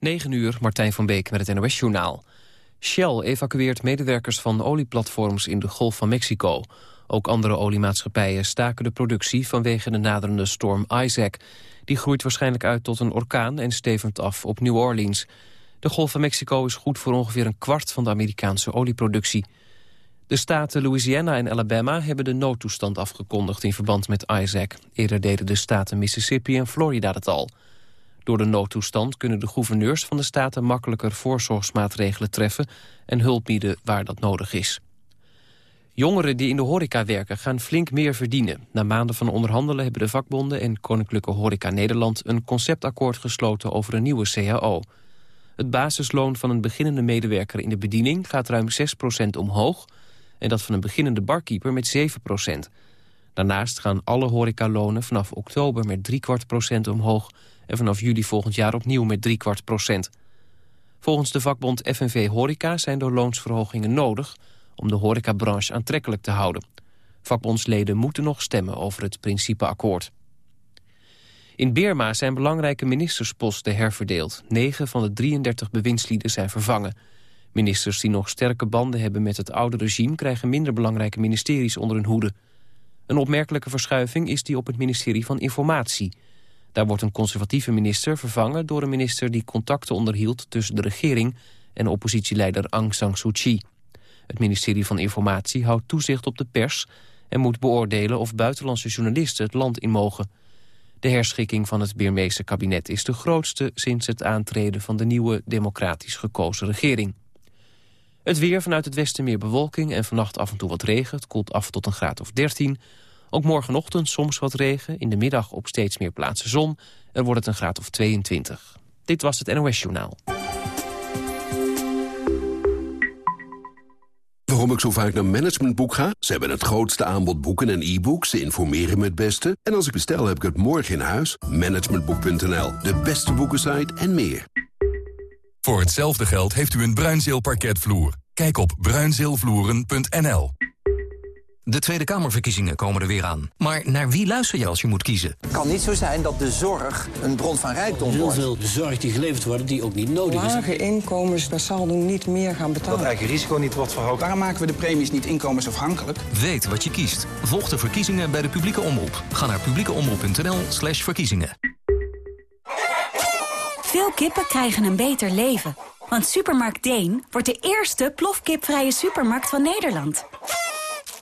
9 uur, Martijn van Beek met het NOS-journaal. Shell evacueert medewerkers van olieplatforms in de Golf van Mexico. Ook andere oliemaatschappijen staken de productie vanwege de naderende storm Isaac. Die groeit waarschijnlijk uit tot een orkaan en stevend af op New Orleans. De Golf van Mexico is goed voor ongeveer een kwart van de Amerikaanse olieproductie. De staten Louisiana en Alabama hebben de noodtoestand afgekondigd in verband met Isaac. Eerder deden de staten Mississippi en Florida dat al. Door de noodtoestand kunnen de gouverneurs van de staten makkelijker voorzorgsmaatregelen treffen en hulp bieden waar dat nodig is. Jongeren die in de horeca werken gaan flink meer verdienen. Na maanden van onderhandelen hebben de vakbonden en Koninklijke Horeca Nederland een conceptakkoord gesloten over een nieuwe CAO. Het basisloon van een beginnende medewerker in de bediening gaat ruim 6% omhoog en dat van een beginnende barkeeper met 7% Daarnaast gaan alle horecalonen vanaf oktober met driekwart procent omhoog... en vanaf juli volgend jaar opnieuw met driekwart procent. Volgens de vakbond FNV Horeca zijn er loonsverhogingen nodig... om de horecabranche aantrekkelijk te houden. Vakbondsleden moeten nog stemmen over het principeakkoord. In Birma zijn belangrijke ministersposten herverdeeld. 9 van de 33 bewindslieden zijn vervangen. Ministers die nog sterke banden hebben met het oude regime... krijgen minder belangrijke ministeries onder hun hoede. Een opmerkelijke verschuiving is die op het ministerie van Informatie. Daar wordt een conservatieve minister vervangen door een minister... die contacten onderhield tussen de regering en oppositieleider Aung San Suu Kyi. Het ministerie van Informatie houdt toezicht op de pers... en moet beoordelen of buitenlandse journalisten het land in mogen... De herschikking van het Birmeese kabinet is de grootste sinds het aantreden van de nieuwe democratisch gekozen regering. Het weer vanuit het westen meer bewolking en vannacht af en toe wat regen. Het koelt af tot een graad of 13. Ook morgenochtend soms wat regen. In de middag op steeds meer plaatsen zon. Er wordt het een graad of 22. Dit was het NOS Journaal. Waarom ik zo vaak naar Managementboek ga? Ze hebben het grootste aanbod boeken en e-books. Ze informeren me het beste. En als ik bestel, heb ik het morgen in huis. Managementboek.nl, de beste boekensite en meer. Voor hetzelfde geld heeft u een Bruinzeel parketvloer. Kijk op bruinzeelvloeren.nl. De Tweede Kamerverkiezingen komen er weer aan. Maar naar wie luister je als je moet kiezen? Het kan niet zo zijn dat de zorg een bron van rijkdom Heel wordt. veel zorg die geleverd wordt die ook niet nodig is. Lage inkomens per saldo niet meer gaan Dat betalen. eigen risico niet wordt verhoogd. Waarom maken we de premies niet inkomensafhankelijk? Weet wat je kiest. Volg de verkiezingen bij de publieke omroep. Ga naar publiekeomroep.nl slash verkiezingen. Veel kippen krijgen een beter leven. Want Supermarkt Deen wordt de eerste plofkipvrije supermarkt van Nederland.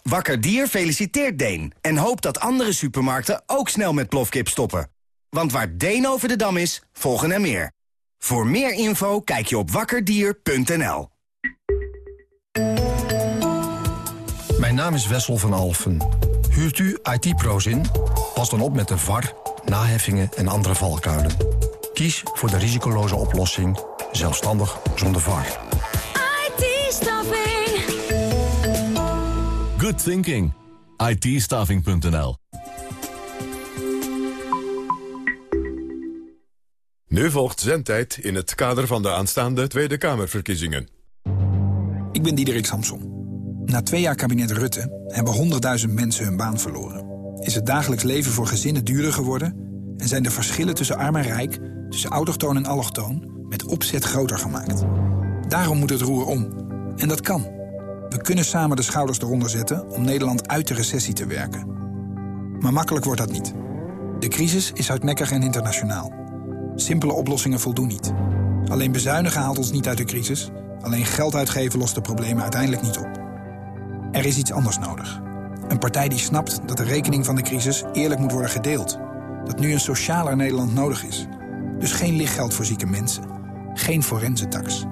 Wakker Dier feliciteert Deen en hoopt dat andere supermarkten ook snel met plofkip stoppen. Want waar Deen over de dam is, volgen er meer. Voor meer info kijk je op wakkerdier.nl. Mijn naam is Wessel van Alfen. Huurt u IT-pro's in? Pas dan op met de VAR, naheffingen en andere valkuilen. Kies voor de risicoloze oplossing, zelfstandig zonder VAR. IT-staffing. Good thinking. itstaving.nl Nu volgt zendtijd in het kader van de aanstaande Tweede Kamerverkiezingen. Ik ben Diederik Samson. Na twee jaar kabinet Rutte hebben honderdduizend mensen hun baan verloren. Is het dagelijks leven voor gezinnen duurder geworden... en zijn de verschillen tussen arm en rijk, tussen autochtoon en allochtoon... met opzet groter gemaakt. Daarom moet het roer om. En dat kan. We kunnen samen de schouders eronder zetten om Nederland uit de recessie te werken. Maar makkelijk wordt dat niet. De crisis is hardnekkig en internationaal. Simpele oplossingen voldoen niet. Alleen bezuinigen haalt ons niet uit de crisis. Alleen geld uitgeven lost de problemen uiteindelijk niet op. Er is iets anders nodig. Een partij die snapt dat de rekening van de crisis eerlijk moet worden gedeeld. Dat nu een socialer Nederland nodig is. Dus geen lichtgeld voor zieke mensen. Geen forensentax.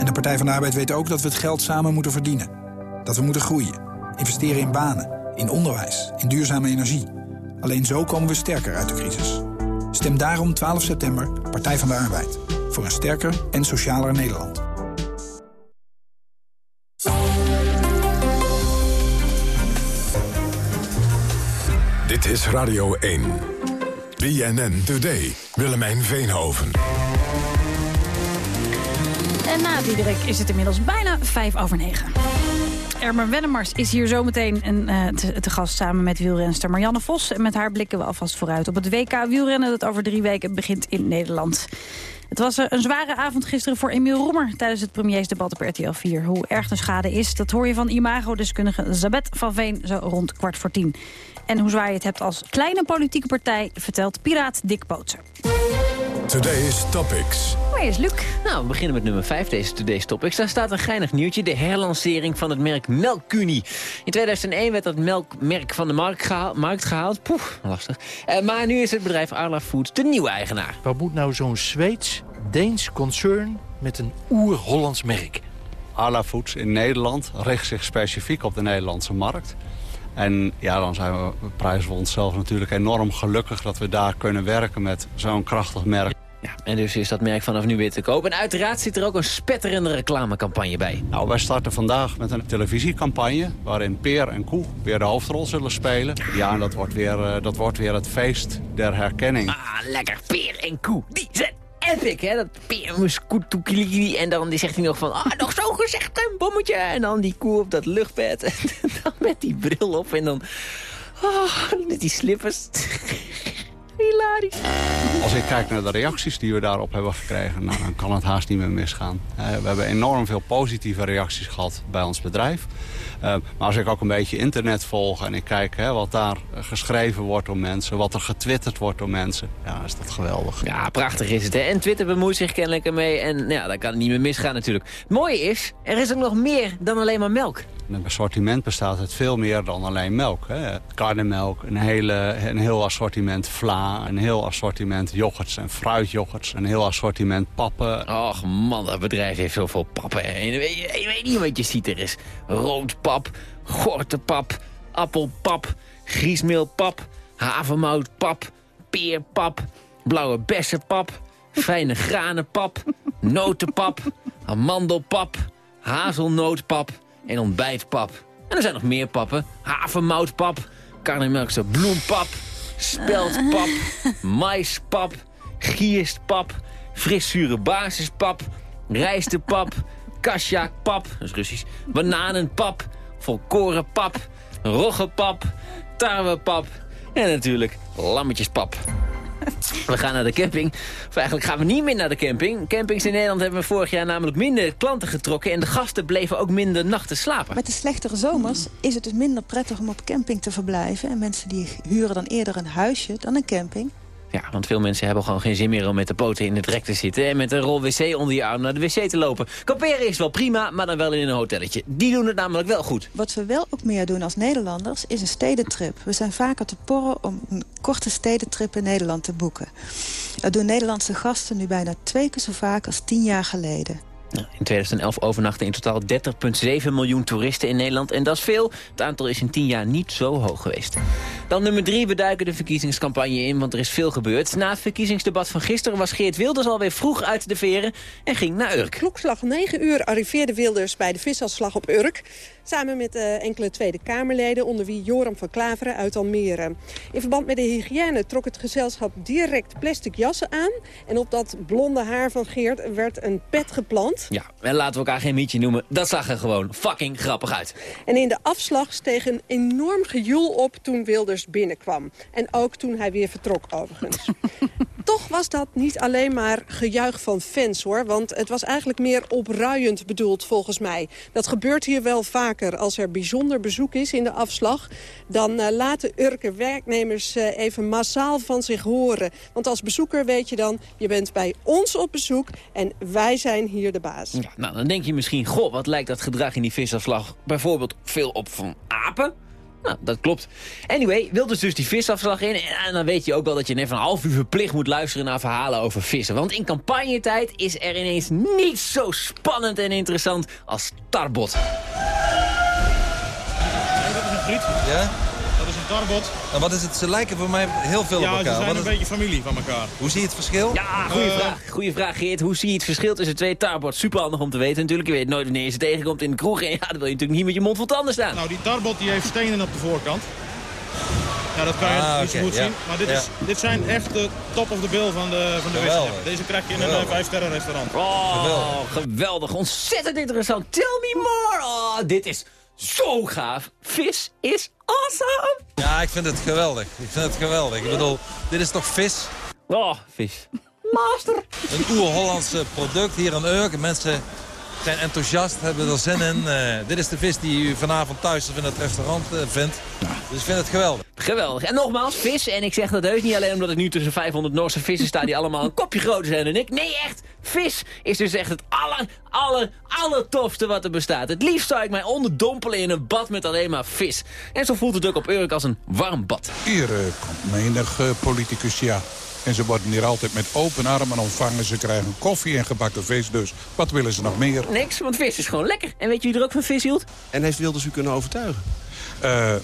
En de Partij van de Arbeid weet ook dat we het geld samen moeten verdienen. Dat we moeten groeien. Investeren in banen, in onderwijs, in duurzame energie. Alleen zo komen we sterker uit de crisis. Stem daarom 12 september Partij van de Arbeid. Voor een sterker en socialer Nederland. Dit is Radio 1. BNN Today. Willemijn Veenhoven. En na Diederik is het inmiddels bijna vijf over negen. Ermer Wennemars is hier zometeen een, uh, te, gast samen met wielrenster Marianne Vos. En met haar blikken we alvast vooruit op het WK wielrennen... dat over drie weken begint in Nederland. Het was een zware avond gisteren voor Emiel Roemer... tijdens het premiersdebat op RTL 4. Hoe erg de schade is, dat hoor je van imago-deskundige Zabet van Veen... zo rond kwart voor tien. En hoe zwaar je het hebt als kleine politieke partij... vertelt piraat Dick Bootser. Today's Topics. Waar is Luc? Nou, we beginnen met nummer 5 deze Today's Topics. Daar staat een geinig nieuwtje, de herlancering van het merk Melkunie. In 2001 werd dat melkmerk van de markt, gehaald. Markt gehaald. Poeh, lastig. Uh, maar nu is het bedrijf Arla Foods de nieuwe eigenaar. Wat moet nou zo'n Zweeds, Deens concern met een oer-Hollands merk? Arla Foods in Nederland richt zich specifiek op de Nederlandse markt. En ja, dan zijn we, prijzen we onszelf natuurlijk enorm gelukkig... dat we daar kunnen werken met zo'n krachtig merk. Ja, en dus is dat merk vanaf nu weer te koop. En uiteraard zit er ook een spetterende reclamecampagne bij. Nou, wij starten vandaag met een televisiecampagne... waarin Peer en Koe weer de hoofdrol zullen spelen. Ja, en dat wordt weer, uh, dat wordt weer het feest der herkenning. Ah, lekker Peer en Koe. Die zijn epic, hè? Dat peermuskoetoekili. En dan zegt hij nog van, ah, nog zo gezegd, een bommetje. En dan die koe op dat luchtbed. En dan met die bril op en dan... Oh, met die slippers. Hilarisch. Als ik kijk naar de reacties die we daarop hebben gekregen... Nou, dan kan het haast niet meer misgaan. we hebben enorm veel positieve reacties gehad bij ons bedrijf. Uh, maar als ik ook een beetje internet volg en ik kijk hè, wat daar geschreven wordt door mensen... wat er getwitterd wordt door mensen, ja, is dat geweldig. Ja, prachtig is het. Hè? En Twitter bemoeit zich kennelijk ermee en nou ja, daar kan het niet meer misgaan natuurlijk. Het mooie is, er is ook nog meer dan alleen maar melk. Een assortiment bestaat uit veel meer dan alleen melk. Hè. Karnemelk, een, hele, een heel assortiment vla, een heel assortiment yoghurts en fruityoghurts, een heel assortiment pappen. Och man, dat bedrijf heeft zoveel pappen. En je, weet, je weet niet wat je ziet. Er is roodpap, gortenpap, appelpap, griesmeelpap, havermoutpap, peerpap, blauwe bessenpap, fijne granenpap, notenpap, amandelpap, hazelnootpap en ontbijtpap. En er zijn nog meer pappen. Havermoutpap, karnemelkse bloempap, speldpap, maispap, gierstpap, frissure basispap, rijstepap, kasjakpap, dat is Russisch, bananenpap, volkorenpap, roggepap, tarwepap en natuurlijk lammetjespap. We gaan naar de camping. Of eigenlijk gaan we niet meer naar de camping. Campings in Nederland hebben vorig jaar namelijk minder klanten getrokken... en de gasten bleven ook minder nachten slapen. Met de slechtere zomers is het dus minder prettig om op camping te verblijven. En mensen die huren dan eerder een huisje dan een camping. Ja, want veel mensen hebben gewoon geen zin meer om met de poten in het rek te zitten... en met een rol wc onder je arm naar de wc te lopen. Kamperen is wel prima, maar dan wel in een hotelletje. Die doen het namelijk wel goed. Wat we wel ook meer doen als Nederlanders is een stedentrip. We zijn vaker te porren om een korte stedentrip in Nederland te boeken. Dat doen Nederlandse gasten nu bijna twee keer zo vaak als tien jaar geleden. In 2011 overnachten in totaal 30,7 miljoen toeristen in Nederland. En dat is veel. Het aantal is in 10 jaar niet zo hoog geweest. Dan nummer 3, we duiken de verkiezingscampagne in, want er is veel gebeurd. Na het verkiezingsdebat van gisteren was Geert Wilders alweer vroeg uit de veren en ging naar Urk. Klokslag 9 uur arriveerde Wilders bij de visafslag op Urk. Samen met uh, enkele Tweede Kamerleden, onder wie Joram van Klaveren uit Almere. In verband met de hygiëne trok het gezelschap direct plastic jassen aan. En op dat blonde haar van Geert werd een pet geplant. Ja, en laten we elkaar geen mietje noemen. Dat zag er gewoon fucking grappig uit. En in de afslag steeg een enorm gejoel op toen Wilders binnenkwam. En ook toen hij weer vertrok overigens. Toch was dat niet alleen maar gejuich van fans hoor. Want het was eigenlijk meer opruiend bedoeld volgens mij. Dat gebeurt hier wel vaker. Als er bijzonder bezoek is in de afslag... dan uh, laten Urken werknemers uh, even massaal van zich horen. Want als bezoeker weet je dan... je bent bij ons op bezoek en wij zijn hier de baas. Ja, nou, dan denk je misschien... goh, wat lijkt dat gedrag in die visafslag bijvoorbeeld veel op van apen... Nou, dat klopt. Anyway, Wilders dus die visafslag in. En dan weet je ook wel dat je net een half uur verplicht moet luisteren naar verhalen over vissen. Want in campagnetijd is er ineens niet zo spannend en interessant als tarbot. Dat is een? Tarbot. En wat is het? Ze lijken voor mij heel veel ja, op elkaar. Ja, ze zijn wat een beetje familie van elkaar. Hoe zie je het verschil? Ja, goede uh, vraag. Goeie vraag, Geert. Hoe zie je het verschil tussen twee Tarbot? Super handig om te weten. Natuurlijk, je weet nooit wanneer je ze tegenkomt in de kroeg. En ja, dan wil je natuurlijk niet met je mond vol tanden staan. Nou, die Tarbot die heeft stenen op de voorkant. Ja, dat kan je ah, niet zo goed ja. zien. Maar dit, ja. is, dit zijn echt de top of the bill van de, van de vis. Deze krijg je in een 5-sterren restaurant. Oh, geweldig. geweldig. Ontzettend interessant. Tell me more. Oh, dit is zo gaaf. Vis is awesome. Ja, ik vind het geweldig. Ik vind het geweldig. Ik bedoel, dit is toch vis? Oh, vis. Master. Een oer-Hollandse product hier in Urk. Mensen zijn enthousiast, hebben er zin in. Eh, dit is de vis die u vanavond thuis of in het restaurant eh, vindt. Dus ik vind het geweldig. Geweldig. En nogmaals, vis. En ik zeg dat heus niet alleen omdat ik nu tussen 500 Noorse vissen sta... die allemaal een kopje groter zijn dan ik. Nee, echt. Vis is dus echt het aller, aller, allertofste wat er bestaat. Het liefst zou ik mij onderdompelen in een bad met alleen maar vis. En zo voelt het ook op Urk als een warm bad. Hier uh, komt menig uh, politicus, ja. En ze worden hier altijd met open armen ontvangen. Ze krijgen koffie en gebakken vis, dus wat willen ze nog meer? Niks, want vis is gewoon lekker. En weet je wie er ook van vis hield? En heeft Wilders u kunnen overtuigen? Uh,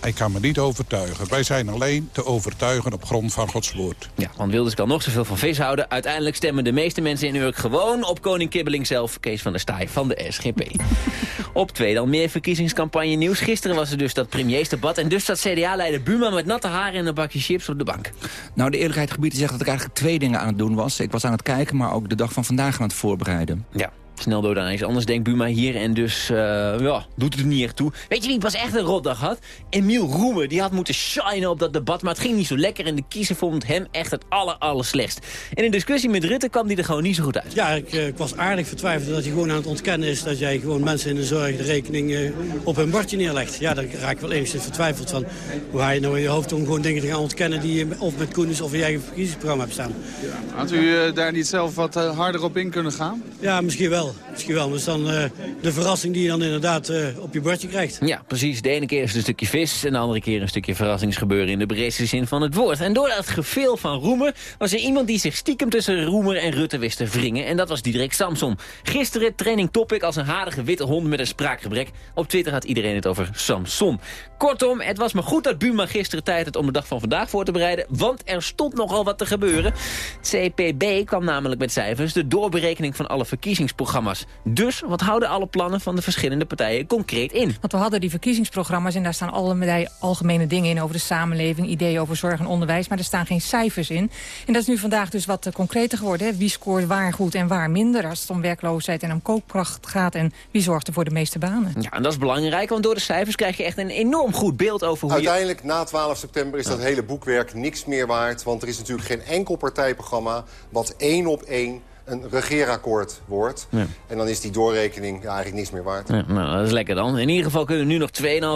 hij kan me niet overtuigen. Wij zijn alleen te overtuigen op grond van Gods woord. Ja, want Wilders kan nog zoveel van vis houden. Uiteindelijk stemmen de meeste mensen in Urk gewoon op koning Kibbeling zelf, Kees van der Staaij van de SGP. op twee dan meer verkiezingscampagne nieuws. Gisteren was er dus dat premiersdebat en dus zat CDA-leider Buma met natte haren en een bakje chips op de bank. Nou, de eerlijkheid gebied te zeggen dat ik eigenlijk twee dingen aan het doen was. Ik was aan het kijken, maar ook de dag van vandaag aan het voorbereiden. Ja, snel door dan eens anders denkt Buma hier en dus uh, ja, doet het er niet echt toe. Weet je wie pas echt een rotdag had? Emiel Roemer, die had moeten shinen op dat debat, maar het ging niet zo lekker en de kiezer vond hem echt het aller, aller slechtst. En in discussie met Rutte kwam die er gewoon niet zo goed uit. Ja, ik, uh, ik was aardig vertwijfeld dat hij gewoon aan het ontkennen is dat jij gewoon mensen in de zorg de rekening uh, op hun bordje neerlegt. Ja, daar raak ik wel enigszins vertwijfeld van. Hoe ga je nou in je hoofd om gewoon dingen te gaan ontkennen die je of met Koenens of in je eigen verkiezingsprogramma hebt staan. Ja, had u daar niet zelf wat harder op in kunnen gaan? Ja, misschien wel. Misschien wel, is dan uh, de verrassing die je dan inderdaad uh, op je bordje krijgt. Ja, precies. De ene keer is het een stukje vis en de andere keer een stukje verrassingsgebeuren in de breedste zin van het woord. En door dat geveel van Roemer was er iemand die zich stiekem tussen Roemer en Rutte wist te wringen. En dat was Diederik Samson. Gisteren training topic als een harige witte hond met een spraakgebrek. Op Twitter had iedereen het over Samson. Kortom, het was maar goed dat Buma gisteren tijd had om de dag van vandaag voor te bereiden. Want er stond nogal wat te gebeuren. Het CPB kwam namelijk met cijfers, de doorberekening van alle verkiezingsprogramma's. Dus wat houden alle plannen van de verschillende partijen concreet in? Want we hadden die verkiezingsprogramma's en daar staan allerlei algemene dingen in... over de samenleving, ideeën over zorg en onderwijs, maar er staan geen cijfers in. En dat is nu vandaag dus wat concreter geworden. Hè? Wie scoort waar goed en waar minder als het om werkloosheid en om koopkracht gaat... en wie zorgt er voor de meeste banen. Ja, en dat is belangrijk, want door de cijfers krijg je echt een enorm goed beeld over hoe Uiteindelijk, je... na 12 september, is dat hele boekwerk niks meer waard... want er is natuurlijk geen enkel partijprogramma wat één op één een regeerakkoord wordt. Ja. En dan is die doorrekening ja, eigenlijk niks meer waard. Ja, nou, dat is lekker dan. In ieder geval kunnen we nu nog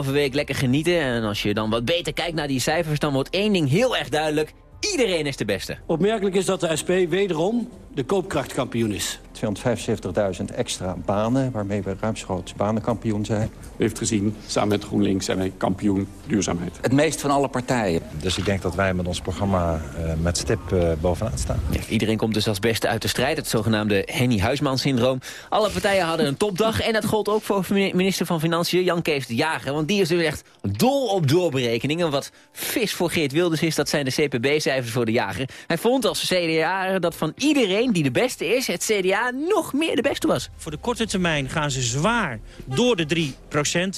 2,5 week lekker genieten. En als je dan wat beter kijkt naar die cijfers... dan wordt één ding heel erg duidelijk. Iedereen is de beste. Opmerkelijk is dat de SP wederom de koopkrachtkampioen is. 275.000 extra banen, waarmee we ruimschoots banenkampioen zijn. U heeft gezien, samen met GroenLinks zijn wij kampioen duurzaamheid. Het meest van alle partijen. Dus ik denk dat wij met ons programma uh, met stip uh, bovenaan staan. Ja, iedereen komt dus als beste uit de strijd, het zogenaamde Henny Huisman-syndroom. Alle partijen hadden een topdag en dat gold ook voor minister van Financiën Jan Kees de Jager. Want die is dus echt dol op doorberekeningen. Wat vis voor Geert Wilders is, dat zijn de CPB-cijfers voor de Jager. Hij vond als CDA dat van iedereen die de beste is, het CDA nog meer de beste was. Voor de korte termijn gaan ze zwaar door de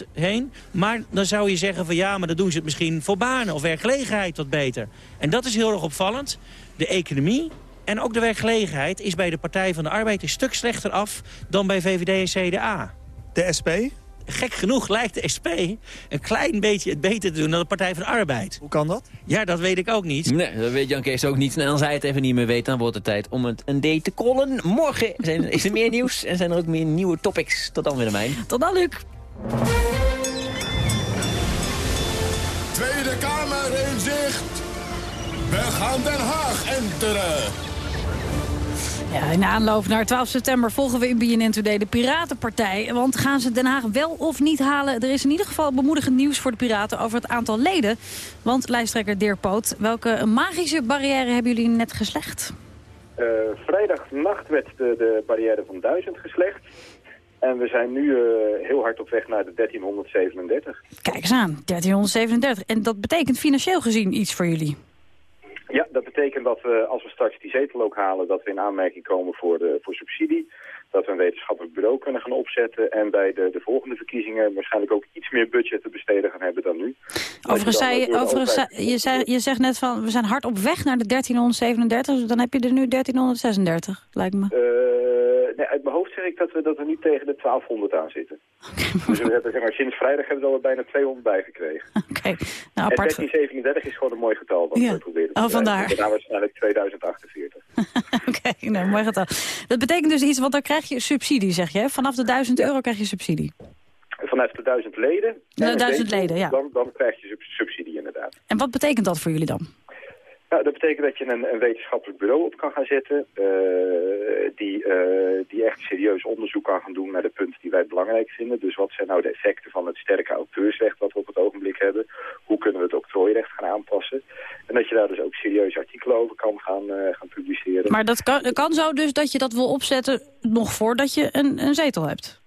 3% heen. Maar dan zou je zeggen van ja, maar dan doen ze het misschien voor banen of werkgelegenheid wat beter. En dat is heel erg opvallend. De economie en ook de werkgelegenheid is bij de Partij van de Arbeid een stuk slechter af dan bij VVD en CDA. De SP? Gek genoeg lijkt de SP een klein beetje het beter te doen dan de Partij van de Arbeid. Hoe kan dat? Ja, dat weet ik ook niet. Nee, dat weet Jan Kees ook niet. En als hij het even niet meer weet, dan wordt het tijd om het een date te kollen. Morgen zijn, is er meer nieuws en zijn er ook meer nieuwe topics. Tot dan, Willemijn. Tot dan, Luc. Tweede Kamer in zicht. We gaan Den Haag enteren. Ja, in de aanloop naar 12 september volgen we in BNN Today de Piratenpartij. Want gaan ze Den Haag wel of niet halen? Er is in ieder geval bemoedigend nieuws voor de Piraten over het aantal leden. Want lijsttrekker Dirk Poot, welke magische barrière hebben jullie net geslecht? Uh, vrijdagnacht werd de, de barrière van 1000 geslecht. En we zijn nu uh, heel hard op weg naar de 1337. Kijk eens aan, 1337. En dat betekent financieel gezien iets voor jullie? Ja, dat betekent dat we, als we straks die zetel ook halen, dat we in aanmerking komen voor, de, voor subsidie. Dat we een wetenschappelijk bureau kunnen gaan opzetten. En bij de, de volgende verkiezingen waarschijnlijk ook iets meer budget te besteden gaan hebben dan nu. Overigens, zei, overigens je, zei, je zegt net van, we zijn hard op weg naar de 1337. Dan heb je er nu 1336, lijkt me. Uh, nee, uit mijn hoofd zeg ik dat we, dat we nu tegen de 1200 aan zitten. dus we hebben, zeg maar, sinds vrijdag hebben we er bijna 200 bijgekregen. Oké, nou En apart. 1337 is gewoon een mooi getal wat Ja. we proberen Oh, vandaar. Daarna waarschijnlijk 2048. Oké, nou, mooi getal. Dat betekent dus iets, want dan krijg je subsidie, zeg je. Vanaf de 1000 euro krijg je subsidie. Vanaf de 1000 leden, De en een 1000 zetel, leden, ja. dan, dan krijg je sub- subsidie inderdaad. En wat betekent dat voor jullie dan? Nou, dat betekent dat je een, een wetenschappelijk bureau op kan gaan zetten... eh, die, eh, die echt serieus onderzoek kan gaan doen naar de punten die wij belangrijk vinden. Dus wat zijn nou de effecten van het sterke auteursrecht wat we op het ogenblik hebben? Hoe kunnen we het octrooirecht gaan aanpassen? En dat je daar dus ook serieus artikelen over kan gaan, eh, gaan publiceren. Maar dat kan, kan zo dus dat je dat wil opzetten nog voordat je een, een zetel hebt.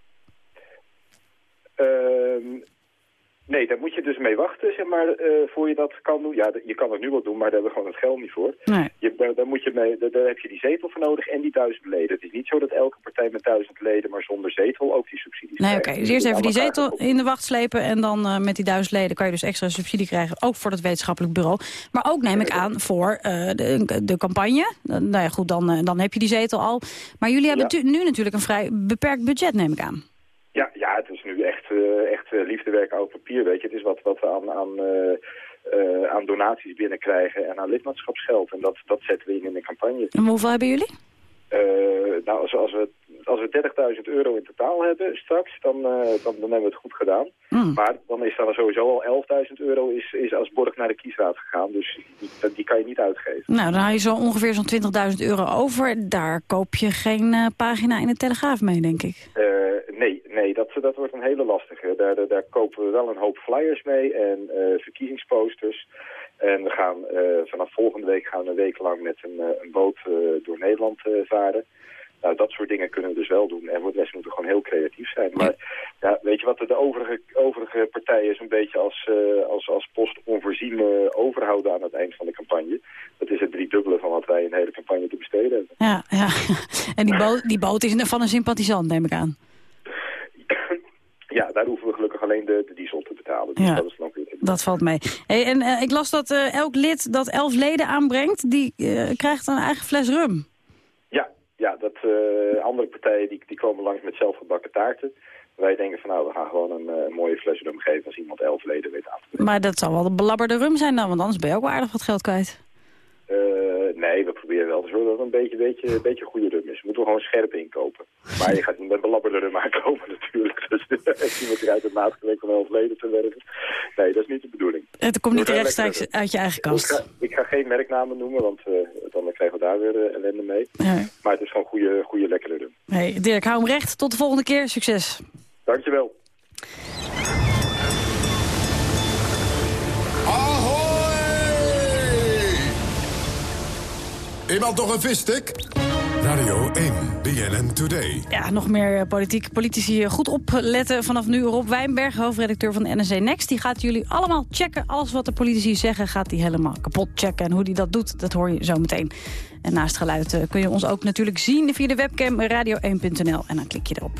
Nee, daar moet je dus mee wachten, zeg maar, eh, voor je dat kan doen. Ja, je kan het nu wel doen, maar daar hebben we gewoon het geld niet voor. Nee. Je, daar, daar moet je mee, daar, daar heb je die zetel voor nodig en die duizend leden. Het is niet zo dat elke partij met duizend leden, maar zonder zetel ook die subsidies Nee, oké. Dus eerst even die zetel in de wacht slepen... en dan eh, met die duizend leden kan je dus extra subsidie krijgen... ook voor dat wetenschappelijk bureau. Maar ook, neem ik aan, voor eh, de, de campagne. Nou ja, goed, dan, dan heb je die zetel al. Maar jullie hebben nu natuurlijk een vrij beperkt budget, neem ik aan. Ja, ja, het echt, eh, echt eh, liefdewerk oud papier, weet je. Het is wat, wat we aan, aan, eh, aan donaties binnenkrijgen en aan lidmaatschapsgeld. En dat, dat zetten we in in de campagne. En hoeveel hebben jullie? Eh, nou, als, als we, als we 30.000 euro in totaal hebben straks, dan, eh, dan, dan hebben we het goed gedaan. Hmm. Maar dan is dan sowieso al 11.000 euro is, is als borg naar de kiesraad gegaan. Dus die, die kan je niet uitgeven. Nou, dan haal je zo ongeveer zo'n 20.000 euro over. Daar koop je geen eh, pagina in de Telegraaf mee, denk ik. Nee, nee dat, dat wordt een hele lastige. Daar, daar, daar kopen we wel een hoop flyers mee en verkiezingsposters. En we gaan eh, vanaf volgende week gaan we een week lang met een, eh, een boot eh, door Nederland varen. Nou, dat soort dingen kunnen we dus wel doen. En voor de rest moeten we gewoon heel creatief zijn. Maar ja, weet je wat, de overige, overige partijen zo'n beetje als, eh, als, als post onvoorzien overhouden aan het eind van de campagne. Dat is het driedubbele van wat wij in de hele campagne te besteden hebben. Ja, ja. En die boot, die boot is van een sympathisant, neem ik aan. Ja, daar hoeven we gelukkig alleen de, de diesel te betalen. Dus Ja. dat is weer Dat valt mee. Hey, en eh, ik las dat eh, elk lid dat elf leden aanbrengt... die eh, krijgt een eigen fles rum. Ja, ja dat, andere partijen die, die komen langs met zelfgebakken taarten. Wij denken van nou, we gaan gewoon een mooie fles rum geven als iemand elf leden weet aan te Maar dat zal wel de belabberde rum zijn dan... want anders ben je ook wel aardig wat geld kwijt. Eh, nee, we proberen wel te zorgen dat het een beetje, beetje, beetje goede rum is. We moeten gewoon scherp inkopen. Maar je gaat niet met belabberde rum aankomen natuurlijk. Dus als iemand eruit het maatgewerkt om elf leden te werven. Nee, dat is niet de bedoeling. Het komt niet rechtstreeks lekker. uit je eigen Ik kast. ga, ik ga geen merknamen noemen, want eh, dan krijgen we daar weer eh, ellende mee. Nee. Maar het is gewoon goede, goede lekkere rum. Hey, Dirk, hou hem recht. Tot de volgende keer. Succes. Dankjewel. Iemand nog een visstick? Radio 1, BNN Today. Ja, nog meer eh, politiek, politici eh, goed opletten vanaf nu. Rob Wijnberg, hoofdredacteur van NRC Next. Die gaat jullie allemaal checken. Alles wat de politici zeggen gaat hij helemaal kapot checken. En hoe hij dat doet, dat hoor je zo meteen. En naast geluid eh, kun je ons ook natuurlijk zien via de webcam radio1.nl. En dan klik je erop.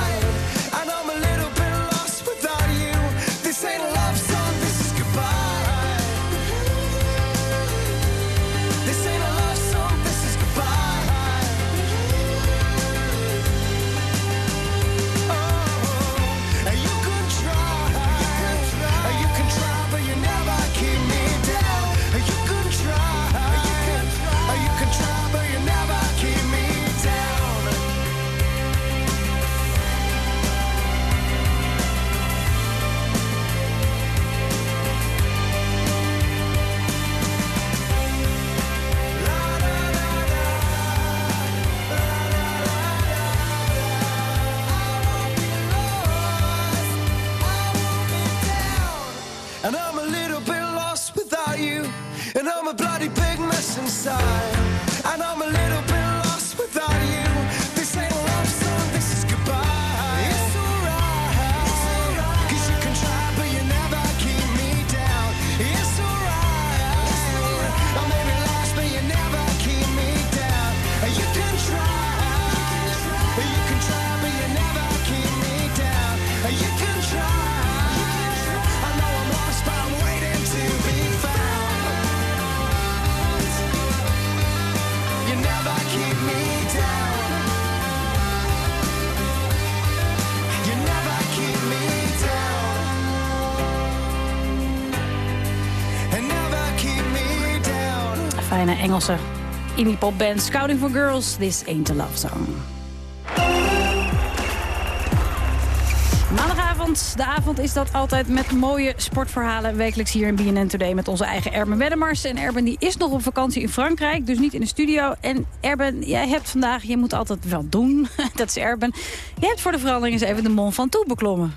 side. Engelse indie popband Scouting for Girls, This Ain't a Love Song. Maandagavond, de avond is dat altijd met mooie sportverhalen. Wekelijks hier in BNN Today met onze eigen Erben Weddemars. En Erben die is nog op vakantie in Frankrijk, dus niet in de studio. En Erben, jij hebt vandaag, je moet altijd wel doen, dat is Erben. Je hebt voor de verandering eens even de Mont Ventoux beklommen.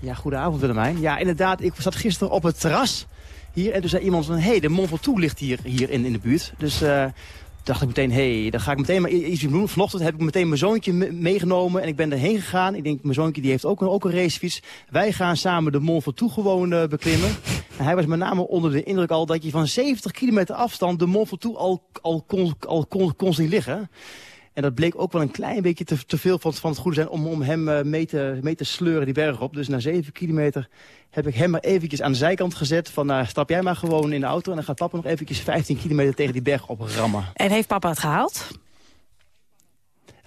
Ja, goedenavond Willemijn. Ja, inderdaad, ik zat gisteren op het terras hier en toen zei iemand van... hé, hey, de Mont ligt hier, hier in, in de buurt. Dus eh, dacht ik meteen, hé, hey, dan ga ik meteen maar iets doen. Vanochtend heb ik meteen mijn zoontje me- meegenomen en ik ben erheen gegaan. Ik denk, mijn zoontje die heeft ook een, ook een racefiets. Wij gaan samen de Mont Ventoux gewoon eh, beklimmen. En hij was met name onder de indruk al dat je van 70 kilometer afstand... de Mont al, al, kon, al kon, kon zien liggen. En dat bleek ook wel een klein beetje te, te veel van, van het goede zijn om, om hem eh, mee, te, mee te sleuren die berg op. Dus na 7 kilometer heb ik hem maar eventjes aan de zijkant gezet. Van nou, stap jij maar gewoon in de auto en dan gaat papa nog eventjes 15 kilometer tegen die berg op rammen. En heeft papa het gehaald?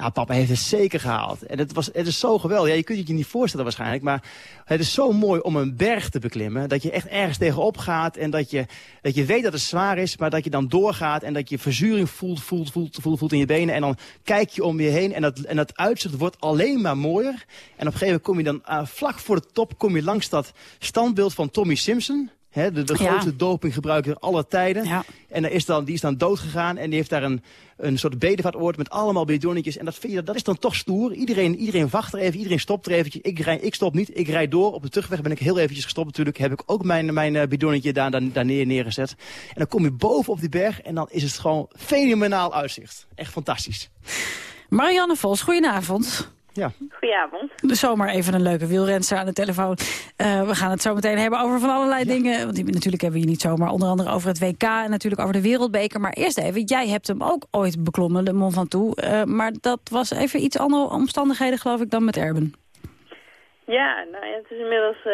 Ja, papa heeft het zeker gehaald. En het, was, het is zo geweldig. Ja, je kunt het je niet voorstellen waarschijnlijk. Maar het is zo mooi om een berg te beklimmen. Dat je echt ergens tegenop gaat. En dat je, dat je weet dat het zwaar is. Maar dat je dan doorgaat. En dat je verzuring voelt, voelt, voelt, voelt, voelt in je benen. En dan kijk je om je heen. En dat, en dat uitzicht wordt alleen maar mooier. En op een gegeven moment kom je dan uh, vlak voor de top. Kom je langs dat standbeeld van Tommy Simpson. He, de, de Ja. grootste dopinggebruiker aller tijden. En daar is dan, die is dan dood gegaan en die heeft daar een, een soort bedevaartoord met allemaal bidonnetjes. En dat, vind je, dat is dan toch stoer. Iedereen, iedereen wacht er even, iedereen stopt er eventjes. Ik, rij, ik stop niet, ik rijd door. Op de terugweg ben ik heel eventjes gestopt natuurlijk. Heb ik ook mijn, mijn eh, bidonnetje daar, daar, daar neer, neergezet. En dan kom je boven op die berg en dan is het gewoon fenomenaal uitzicht. Echt fantastisch. Marianne Vos, goedenavond. Ja. Goedenavond. Dus zomaar even een leuke wielrenster aan de telefoon. Eh, we gaan het zo meteen hebben over van allerlei dingen. Want die, natuurlijk hebben we hier niet zomaar. Onder andere over het WK en natuurlijk over de Wereldbeker. Maar eerst even, jij hebt hem ook ooit beklommen, de Mont Ventoux. Uh, maar dat was even iets andere omstandigheden, geloof ik, dan met Erben. Ja, nou ja, het is inmiddels uh,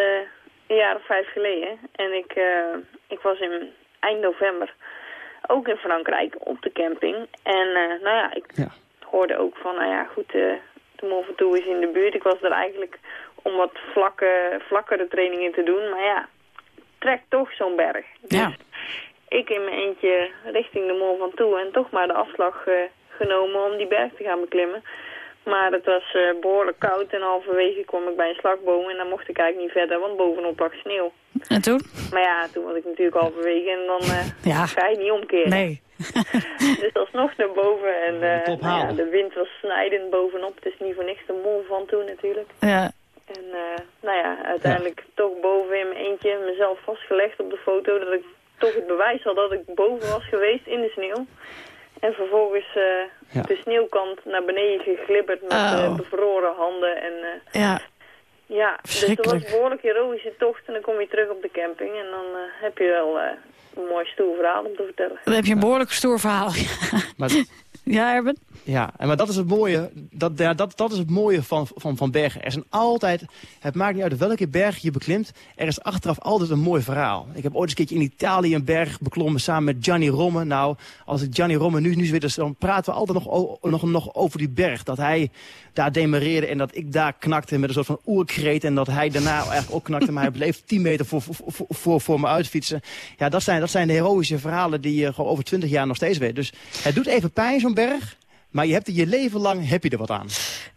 een jaar of vijf geleden. En ik, uh, ik was in eind november ook in Frankrijk op de camping. En uh, nou ja, ik ja. hoorde ook van, nou ja, goed, de Mont Ventoux is in de buurt. Ik was er eigenlijk om wat vlakke, vlakkere trainingen te doen. Maar ja, trek toch zo'n berg. Dus ja. ik in mijn eentje richting de Mont Ventoux en toch maar de afslag uh, genomen om die berg te gaan beklimmen. Maar het was uh, behoorlijk koud en halverwege kwam ik bij een slagboom en dan mocht ik eigenlijk niet verder, want bovenop lag sneeuw. En toen? Maar ja, toen was ik natuurlijk halverwege en dan uh, ja. ga je niet omkeren. Nee. dus alsnog naar boven en uh, nou ja, de wind was snijdend bovenop. Het is niet voor niks de mol van toen natuurlijk. Ja. En nou ja, uiteindelijk ja. toch boven in mijn eentje mezelf vastgelegd op de foto dat ik toch het bewijs had dat ik boven was geweest in de sneeuw. En vervolgens uh, ja. de sneeuwkant naar beneden geglibberd met oh. bevroren handen. En, ja, ja dus dat was een behoorlijk heroïsche tocht. En dan kom je terug op de camping en dan heb je wel een mooi stoer verhaal om te vertellen. Dan heb je een behoorlijk stoer verhaal. maar, ja, Erben? Ja, en maar dat is het mooie, dat, ja, dat, dat is het mooie van, van, van bergen. Er zijn altijd, het maakt niet uit welke berg je beklimt, er is achteraf altijd een mooi verhaal. Ik heb ooit eens een keertje in Italië een berg beklommen samen met Gianni Romme. Nou, als ik Gianni Romme nu, nu weer dus, dan praten we altijd nog, nog, nog over die berg. Dat hij daar demareerde en dat ik daar knakte met een soort van oerkreet. En dat hij daarna eigenlijk ook knakte, maar hij bleef 10 meter voor, voor, voor, voor me uitfietsen. Ja, dat zijn, dat zijn de heroïsche verhalen die je gewoon over 20 jaar nog steeds weet. Dus het doet even pijn, zo'n berg. Maar je hebt er je leven lang heb je er wat aan.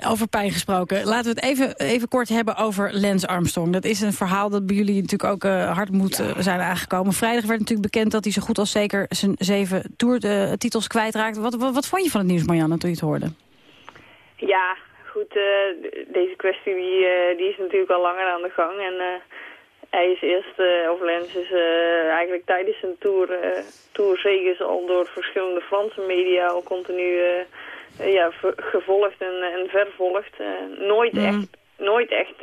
Over pijn gesproken. Laten we het even, even kort hebben over Lance Armstrong. Dat is een verhaal dat bij jullie natuurlijk ook uh, hard moet ja. uh, zijn aangekomen. Vrijdag werd natuurlijk bekend dat hij zo goed als zeker zijn zeven toertitels kwijtraakte. Wat, wat, wat vond je van het nieuws, Marianne, toen je het hoorde? Ja, goed. Uh, deze kwestie die, die is natuurlijk al langer aan de gang. En hij is eerst, uh, of Lens is uh, eigenlijk tijdens zijn tour, uh, tourzeges al door verschillende Franse media al continu ja, gevolgd en, en vervolgd. nooit, mm. echt, nooit echt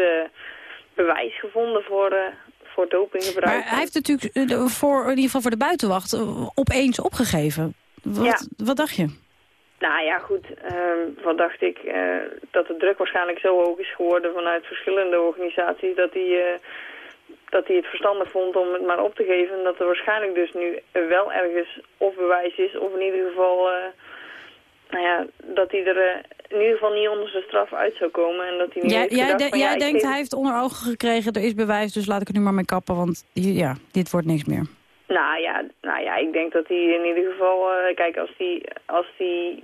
bewijs gevonden voor, voor dopinggebruik. Maar hij heeft natuurlijk voor, in ieder geval voor de buitenwacht opeens opgegeven. Wat, ja. wat dacht je? Nou ja, goed. Uh, wat dacht ik? Uh, dat de druk waarschijnlijk zo hoog is geworden vanuit verschillende organisaties... dat hij, dat hij het verstandig vond om het maar op te geven. Dat er waarschijnlijk dus nu wel ergens of bewijs is... of in ieder geval... nou ja, dat hij er in ieder geval niet onder zijn straf uit zou komen. En dat hij niet jij jij, jij denkt, hij heeft onder ogen gekregen, er is bewijs, dus laat ik het nu maar mee kappen, want ja, dit wordt niks meer. Nou ja, nou ja, ik denk dat hij in ieder geval, uh, kijk, als hij als die, uh,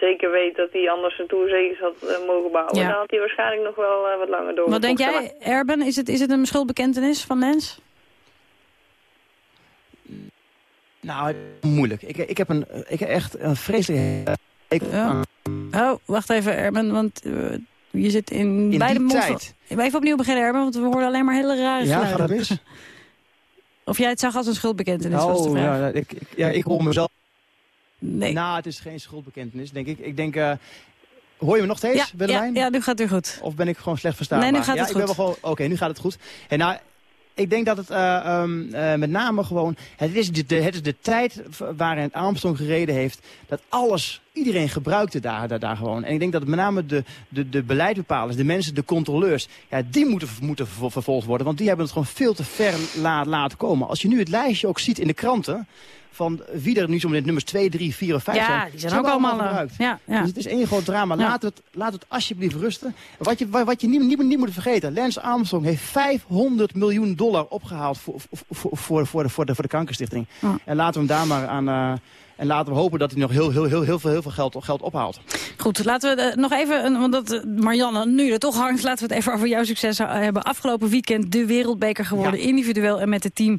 zeker weet dat hij anders zijn toerzegers had uh, mogen bouwen, dan had hij waarschijnlijk nog wel wat langer door. Wat denk jij, Erben? Is het, is het een schuldbekentenis van Lens? Nou, moeilijk. Ik, ik heb een, ik heb echt een vreselijke... Ik, Oh, wacht even, Erben, want je zit in, in beide monden. Even opnieuw beginnen, Erben, want we horen alleen maar hele rare ja, geluiden. Ja, gaat dat mis? Of jij het zag als een schuldbekentenis, oh, was de vraag. Ja, ik, ik, ja, ik hoor mezelf... Nee. Nou, het is geen schuldbekentenis, denk ik. Ik denk... Uh, hoor je me nog steeds, ja, ja, ja, nu gaat het weer goed. Of ben ik gewoon slecht verstaan? Nee, nu gaat ja, het goed. Oké, nu gaat het goed. En nou, ik denk dat het uh, um, uh, met name gewoon... Het is de, de, het is de tijd waarin Armstrong gereden heeft... dat alles, iedereen gebruikte daar, daar, daar gewoon. En ik denk dat met name de, de, de beleidbepalers, de mensen, de controleurs... Ja, die moeten, moeten vervolgd worden. Want die hebben het gewoon veel te ver laat, laten komen. Als je nu het lijstje ook ziet in de kranten van wie er nu zo met nummers 2, 3, 4 of 5 ja, zijn. die zijn ook allemaal gebruikt. Ja, ja. Dus het is één groot drama. Laat, het, laat het alsjeblieft rusten. Wat je, wat je niet, niet, niet moet vergeten. Lance Armstrong heeft 500 miljoen dollar opgehaald voor, voor, voor, voor, de, voor, de, voor de kankerstichting. En laten we hem daar maar aan... Uh, en laten we hopen dat hij nog heel, heel, heel, heel veel, heel veel geld, geld ophaalt. Goed, laten we uh, nog even, want dat, uh, Marianne, nu er toch hangt... laten we het even over jouw succes hebben. Afgelopen weekend de wereldbeker geworden, ja. individueel en met het team.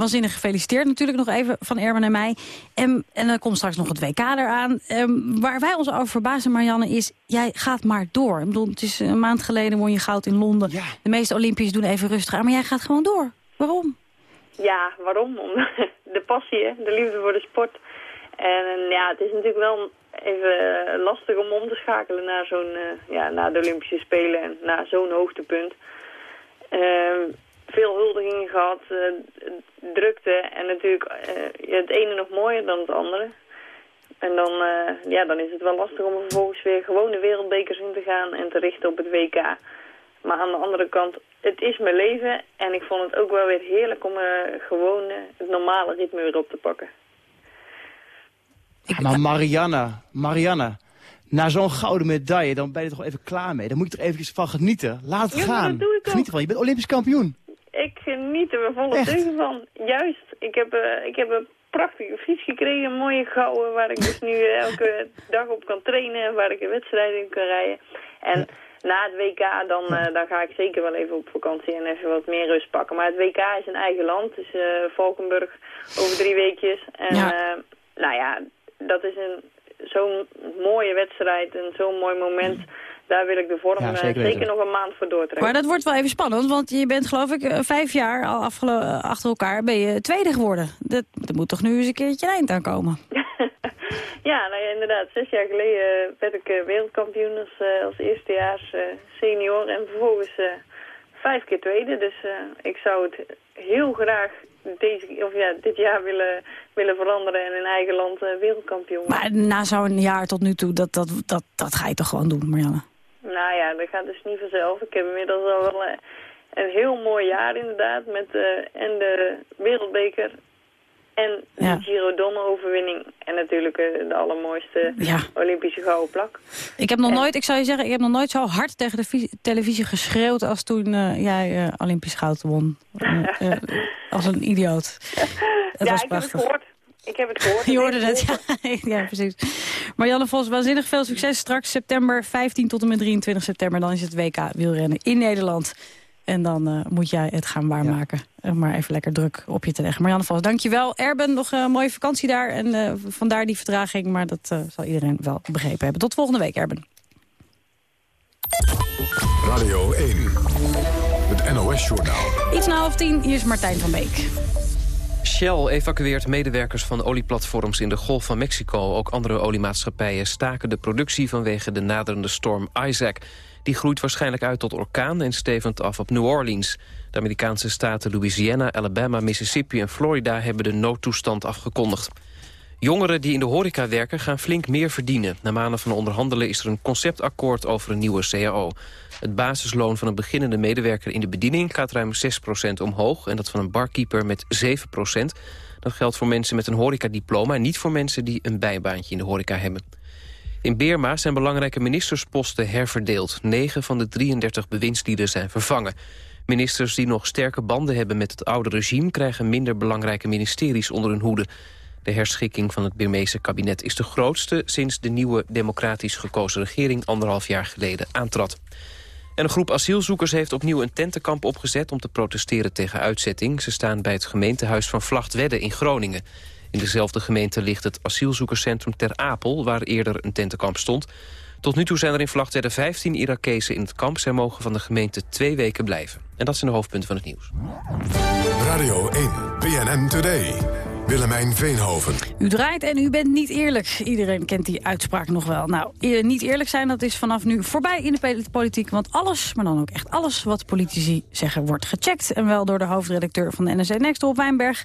Waanzinnig gefeliciteerd natuurlijk nog even van Erben en mij. En, en dan komt straks nog het WK eraan. Um, waar wij ons over verbazen, Marianne, is... jij gaat maar door. Ik bedoel, het is een maand geleden won je goud in Londen. Ja. De meeste Olympiërs doen even rustig aan, maar jij gaat gewoon door. Waarom? Ja, waarom? Om de passie, de liefde voor de sport. En ja, het is natuurlijk wel even lastig om om te schakelen naar zo'n uh, ja, naar de Olympische Spelen en naar zo'n hoogtepunt. Uh, veel huldigingen gehad, uh, drukte en natuurlijk uh, het ene nog mooier dan het andere. En dan, uh, ja, dan is het wel lastig om er vervolgens weer gewone wereldbekers in te gaan en te richten op het WK. Maar aan de andere kant, het is mijn leven en ik vond het ook wel weer heerlijk om gewoon het normale ritme weer op te pakken. Ja, maar Marianne, Marianne, na zo'n gouden medaille, dan ben je er toch even klaar mee. Dan moet je er eventjes van genieten. Laat het ja, gaan. Ik Geniet ervan. Je bent Olympisch kampioen. Ik geniet er volle teugen van. Juist. Ik heb, uh, ik heb een prachtige fiets gekregen, een mooie gouden, waar ik dus nu elke dag op kan trainen, waar ik een wedstrijd in kan rijden. En ja. na het WK, dan, uh, dan ga ik zeker wel even op vakantie en even wat meer rust pakken. Maar het WK is een eigen land, dus uh, Valkenburg over drie weekjes. En ja. nou ja, dat is een zo'n mooie wedstrijd en zo'n mooi moment. Daar wil ik de vorm ja, zeker, zeker, nog een maand voor doortrekken. Maar dat wordt wel even spannend, want je bent geloof ik vijf jaar al achter elkaar ben je tweede geworden. Dat, dat moet toch nu eens een keertje een eind aankomen? ja, nou ja, inderdaad. Zes jaar geleden werd ik wereldkampioen als, als eerstejaars senior en vervolgens uh, vijf keer tweede. Dus ik zou het heel graag deze, of ja, dit jaar willen, willen veranderen en in eigen land uh, wereldkampioen. Maar na zo'n jaar tot nu toe, dat, dat, dat, dat ga je toch gewoon doen, Marianne? Nou ja, dat gaat dus niet vanzelf. Ik heb inmiddels al wel uh, een heel mooi jaar inderdaad. Met uh, en de wereldbeker en ja. de Giro Donne overwinning. En natuurlijk de allermooiste ja. Olympische gouden plak. Ik heb nog en... nooit, ik zou je zeggen, ik heb nog nooit zo hard tegen de televisie geschreeuwd als toen jij Olympisch goud won. als een idioot. Het ja, was ik prachtig. heb het gehoord. Ik heb het gehoord. Je hoorde het, ja. ja, precies. Marianne Vos, waanzinnig veel succes. Straks september 15 tot en met 23 september. Dan is het WK wielrennen in Nederland. En dan uh, moet jij het gaan waarmaken. Ja. Maar even lekker druk op je te leggen. Marianne Vos, dankjewel. Erben, nog een mooie vakantie daar. En uh, vandaar die vertraging. Maar dat uh, zal iedereen wel begrepen hebben. Tot volgende week, Erben. Radio 1. Het NOS-journaal. Iets na half tien, hier is Martijn van Beek. Shell evacueert medewerkers van olieplatforms in de Golf van Mexico. Ook andere oliemaatschappijen staken de productie vanwege de naderende storm Isaac. Die groeit waarschijnlijk uit tot orkaan en stevend af op New Orleans. De Amerikaanse staten Louisiana, Alabama, Mississippi en Florida hebben de noodtoestand afgekondigd. Jongeren die in de horeca werken gaan flink meer verdienen. Na maanden van onderhandelen is er een conceptakkoord over een nieuwe CAO. Het basisloon van een beginnende medewerker in de bediening gaat ruim 6% omhoog... en dat van een barkeeper met 7% Dat geldt voor mensen met een horecadiploma... en niet voor mensen die een bijbaantje in de horeca hebben. In Beerma zijn belangrijke ministersposten herverdeeld. 9 van de 33 bewindslieden zijn vervangen. Ministers die nog sterke banden hebben met het oude regime... krijgen minder belangrijke ministeries onder hun hoede. De herschikking van het Birmeese kabinet is de grootste... sinds de nieuwe democratisch gekozen regering anderhalf jaar geleden aantrad. En een groep asielzoekers heeft opnieuw een tentenkamp opgezet... om te protesteren tegen uitzetting. Ze staan bij het gemeentehuis van Vlachtwedde in Groningen. In dezelfde gemeente ligt het asielzoekerscentrum Ter Apel... waar eerder een tentenkamp stond. Tot nu toe zijn er in Vlachtwedde 15 Irakezen in het kamp. Zij mogen van de gemeente twee weken blijven. En dat zijn de hoofdpunten van het nieuws. Radio 1, BNN Today. Willemijn Veenhoven. U draait en u bent niet eerlijk. Iedereen kent die uitspraak nog wel. Nou, niet eerlijk zijn, dat is vanaf nu voorbij in de politiek. Want alles, maar dan ook echt alles wat politici zeggen, wordt gecheckt. En wel door de hoofdredacteur van de NRC Next, Rob Wijnberg.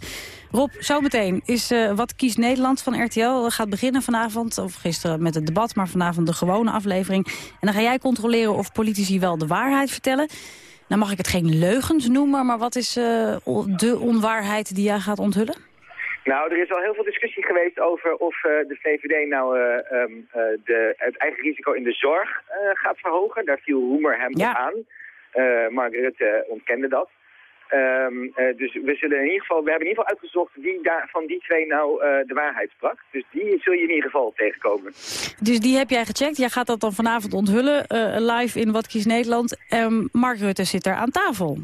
Rob, zometeen is uh, Wat kiest Nederland van RTL gaat beginnen vanavond. Of gisteren met het debat, maar vanavond de gewone aflevering. En dan ga jij controleren of politici wel de waarheid vertellen. Nou mag ik het geen leugens noemen, maar wat is uh, de onwaarheid die jij gaat onthullen? Nou, er is al heel veel discussie geweest over of uh, de VVD nou uh, um, uh, de, het eigen risico in de zorg gaat verhogen. Daar viel Roemer hem ja. op aan. Mark Rutte ontkende dat. Um, dus we zullen in ieder geval, we hebben in ieder geval uitgezocht wie daar, van die twee nou de waarheid sprak. Dus die zul je in ieder geval tegenkomen. Dus die heb jij gecheckt. Jij gaat dat dan vanavond onthullen, live in Wat Kies Nederland. Um, Mark Rutte zit daar aan tafel.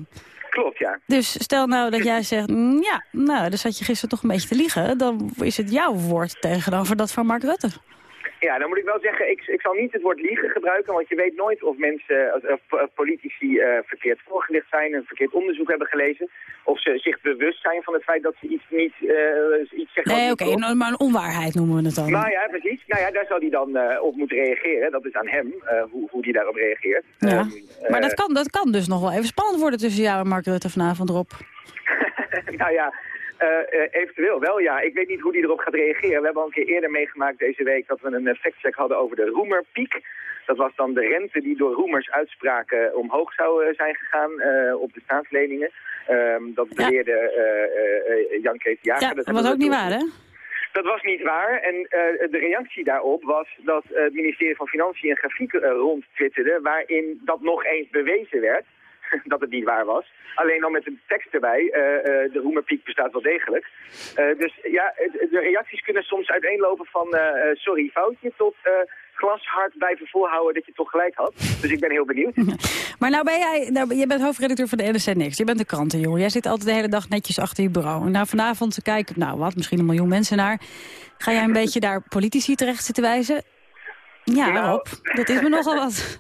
Klopt, ja. Dus stel nou dat jij zegt, mm, ja, nou, dan zat je gisteren toch een beetje te liegen. Dan is het jouw woord tegenover dat van Mark Rutte. Ja, dan moet ik wel zeggen, ik, ik zal niet het woord liegen gebruiken, want je weet nooit of mensen, of, politici uh, verkeerd voorgelicht zijn, een verkeerd onderzoek hebben gelezen, of ze zich bewust zijn van het feit dat ze iets niet, uh, iets zeggen. Nee, oké, okay, maar een onwaarheid noemen we het dan. Nou ja, precies. Nou ja, daar zal hij dan uh, op moeten reageren. Dat is aan hem, hoe, hoe hij daarop reageert. Ja. Um, maar dat kan, dat kan dus nog wel even spannend worden tussen jou en Mark Rutte vanavond erop. nou ja, eventueel wel, ja. Ik weet niet hoe die erop gaat reageren. We hebben al een keer eerder meegemaakt deze week dat we een factcheck hadden over de roemerpiek. Dat was dan de rente die door roemers uitspraken omhoog zou zijn gegaan op de staatsleningen. Um, dat beweerde ja. Jan Kees Jager. Ja, dat, dat was ook niet waar, hè? Dat was niet waar. En uh, de reactie daarop was dat uh, het ministerie van Financiën een grafiek uh, rondtwitterde... waarin dat nog eens bewezen werd dat het niet waar was. Alleen dan met een tekst erbij, de roemerpiek bestaat wel degelijk. dus ja, de reacties kunnen soms uiteenlopen van sorry, foutje tot glashard blijven volhouden dat je toch gelijk had. Dus ik ben heel benieuwd. Maar nou ben jij, nou, je bent hoofdredacteur van de NRC Next. Je bent de krantenjongen. Jij zit altijd de hele dag netjes achter je bureau. En nou vanavond kijken, nou wat, misschien een miljoen mensen naar. Ga jij een beetje daar politici terecht zitten wijzen? Ja, nou, Rob, dat is me nogal wat.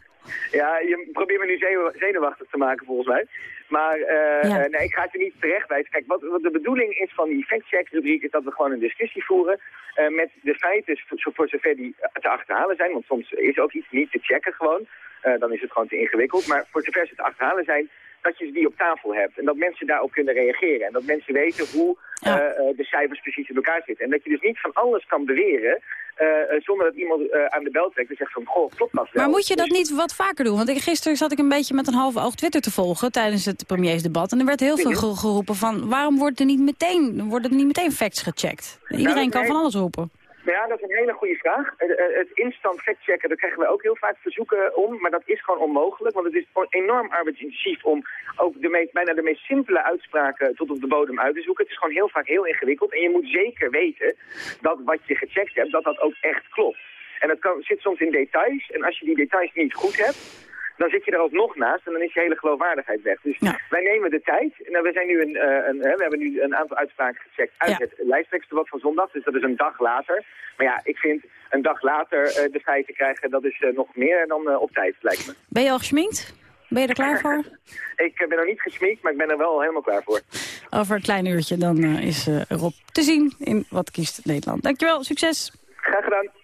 Ja, je probeert me nu zenuwachtig te maken volgens mij. Maar uh, ja. nee, ik ga het er niet terecht wijzen. Kijk, wat, wat, de bedoeling is van die fact-check-rubriek... is dat we gewoon een discussie voeren uh, met de feiten voor zover die te achterhalen zijn. Want soms is ook iets niet te checken gewoon. Uh, dan is het gewoon te ingewikkeld. Maar voor zover ze te achterhalen zijn, dat je die op tafel hebt. En dat mensen daarop kunnen reageren. En dat mensen weten hoe ja. de cijfers precies in elkaar zitten. En dat je dus niet van alles kan beweren... Uh, zonder dat iemand uh, aan de bel trekt en zegt van, goh, klopt dat wel? Maar moet je dat dus... niet wat vaker doen? Want ik, gisteren zat ik een beetje met een halve oog Twitter te volgen tijdens het premiersdebat. En er werd heel veel geroepen van, waarom wordt er niet meteen, worden er niet meteen facts gecheckt? Iedereen nou, kan van alles roepen. Ja, dat is een hele goede vraag. Het instant factchecken, daar krijgen we ook heel vaak verzoeken om. Maar dat is gewoon onmogelijk, want het is enorm arbeidsintensief om ook de meest, bijna de meest simpele uitspraken tot op de bodem uit te zoeken. Het is gewoon heel vaak heel ingewikkeld. En je moet zeker weten dat wat je gecheckt hebt, dat dat ook echt klopt. En dat kan, zit soms in details. En als je die details niet goed hebt, dan zit je er alsnog naast en dan is je hele geloofwaardigheid weg. Dus ja. wij nemen de tijd. Nou, we, zijn nu een, uh, een, we hebben nu een aantal uitspraken gecheckt uit ja. het lijsttrekstdebat van zondag. Dus dat is een dag later. Maar ja, ik vind een dag later uh, de feiten krijgen, dat is nog meer dan op tijd, lijkt me. Ben je al geschminkt? Ben je er klaar voor? ik ben nog niet gesminkt, maar ik ben er wel helemaal klaar voor. Over een klein uurtje dan is Rob te zien in Wat kiest Nederland. Dankjewel, succes. Graag gedaan.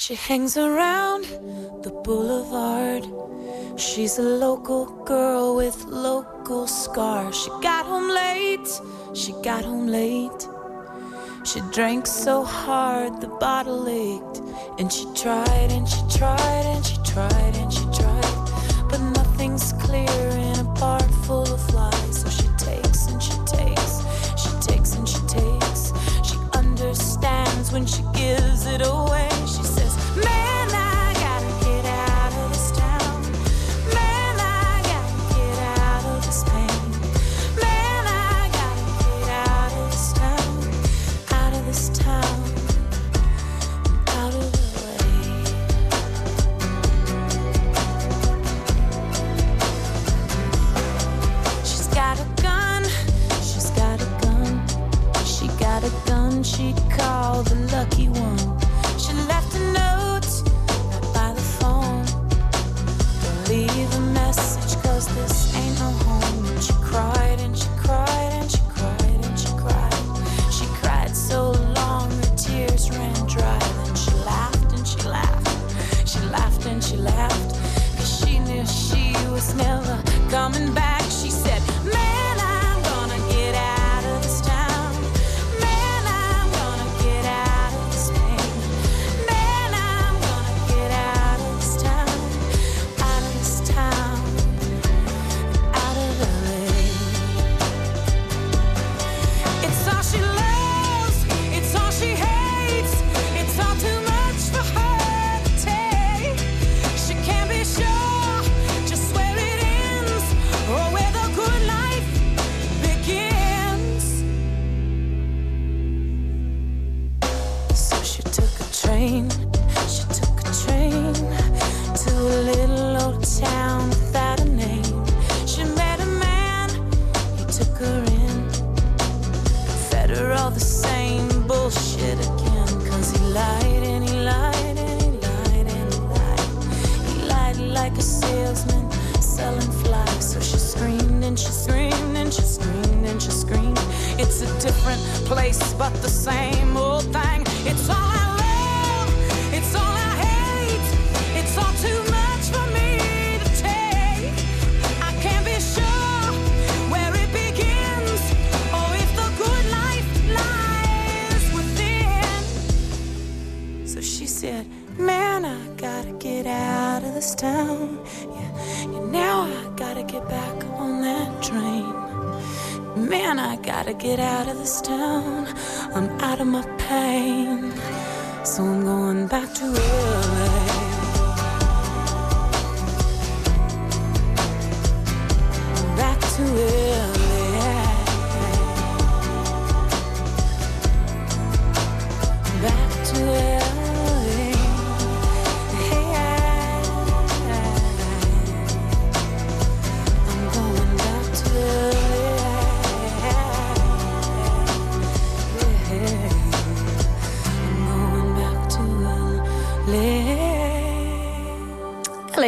She hangs around the boulevard. She's a local girl with local scars. She got home late, she got home late. She drank so hard the bottle ached. And she tried and she tried and she tried and she tried. But nothing's clear in a bar full of lies. So she takes and she takes, she takes and she takes. She understands when she gives it away. mine.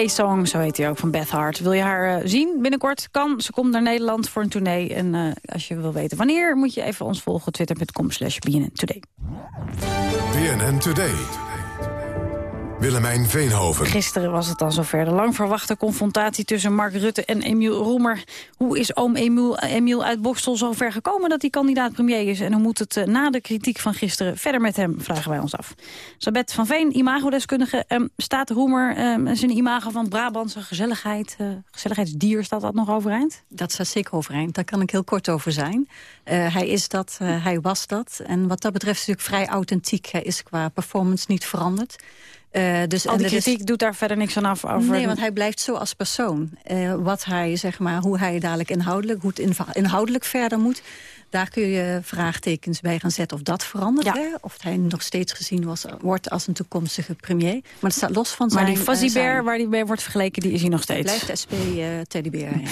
Song, zo heet hij ook, van Beth Hart. Wil je haar eh, zien binnenkort? Kan. Ze komt naar Nederland voor een tournee. En eh, als je wil weten wanneer, moet je even ons volgen. Twitter.com slash Today. BNN Today. Willemijn Veenhoven. Gisteren was het dan zover. De lang verwachte confrontatie tussen Mark Rutte en Emiel Roemer. Hoe is oom Emiel, Emiel uit Bokstel zover gekomen dat hij kandidaat premier is? En hoe moet het eh, na de kritiek van gisteren verder met hem, vragen wij ons af. Sabet van Veen, imagodeskundige. Um, staat Roemer um, zijn imago van Brabantse gezelligheid, uh, gezelligheidsdier, staat dat nog overeind? Dat staat zeker overeind. Daar kan ik heel kort over zijn. Uh, hij is dat, uh, hij was dat. En wat dat betreft is natuurlijk vrij authentiek. Hij is qua performance niet veranderd. Uh, dus, Al die kritiek is, doet daar verder niks aan af? Over nee, want hij blijft zo als persoon. Uh, wat hij, zeg maar, hoe hij dadelijk inhoudelijk, hoe het inhoudelijk verder moet... daar kun je vraagtekens bij gaan zetten of dat verandert. Ja. Hè? Of hij nog steeds gezien was, wordt als een toekomstige premier. Maar dat staat los van zijn... Maar die Fuzzy Bear, uh, waar die mee wordt vergeleken, die is hij nog steeds. Blijft SP Teddybear, ja.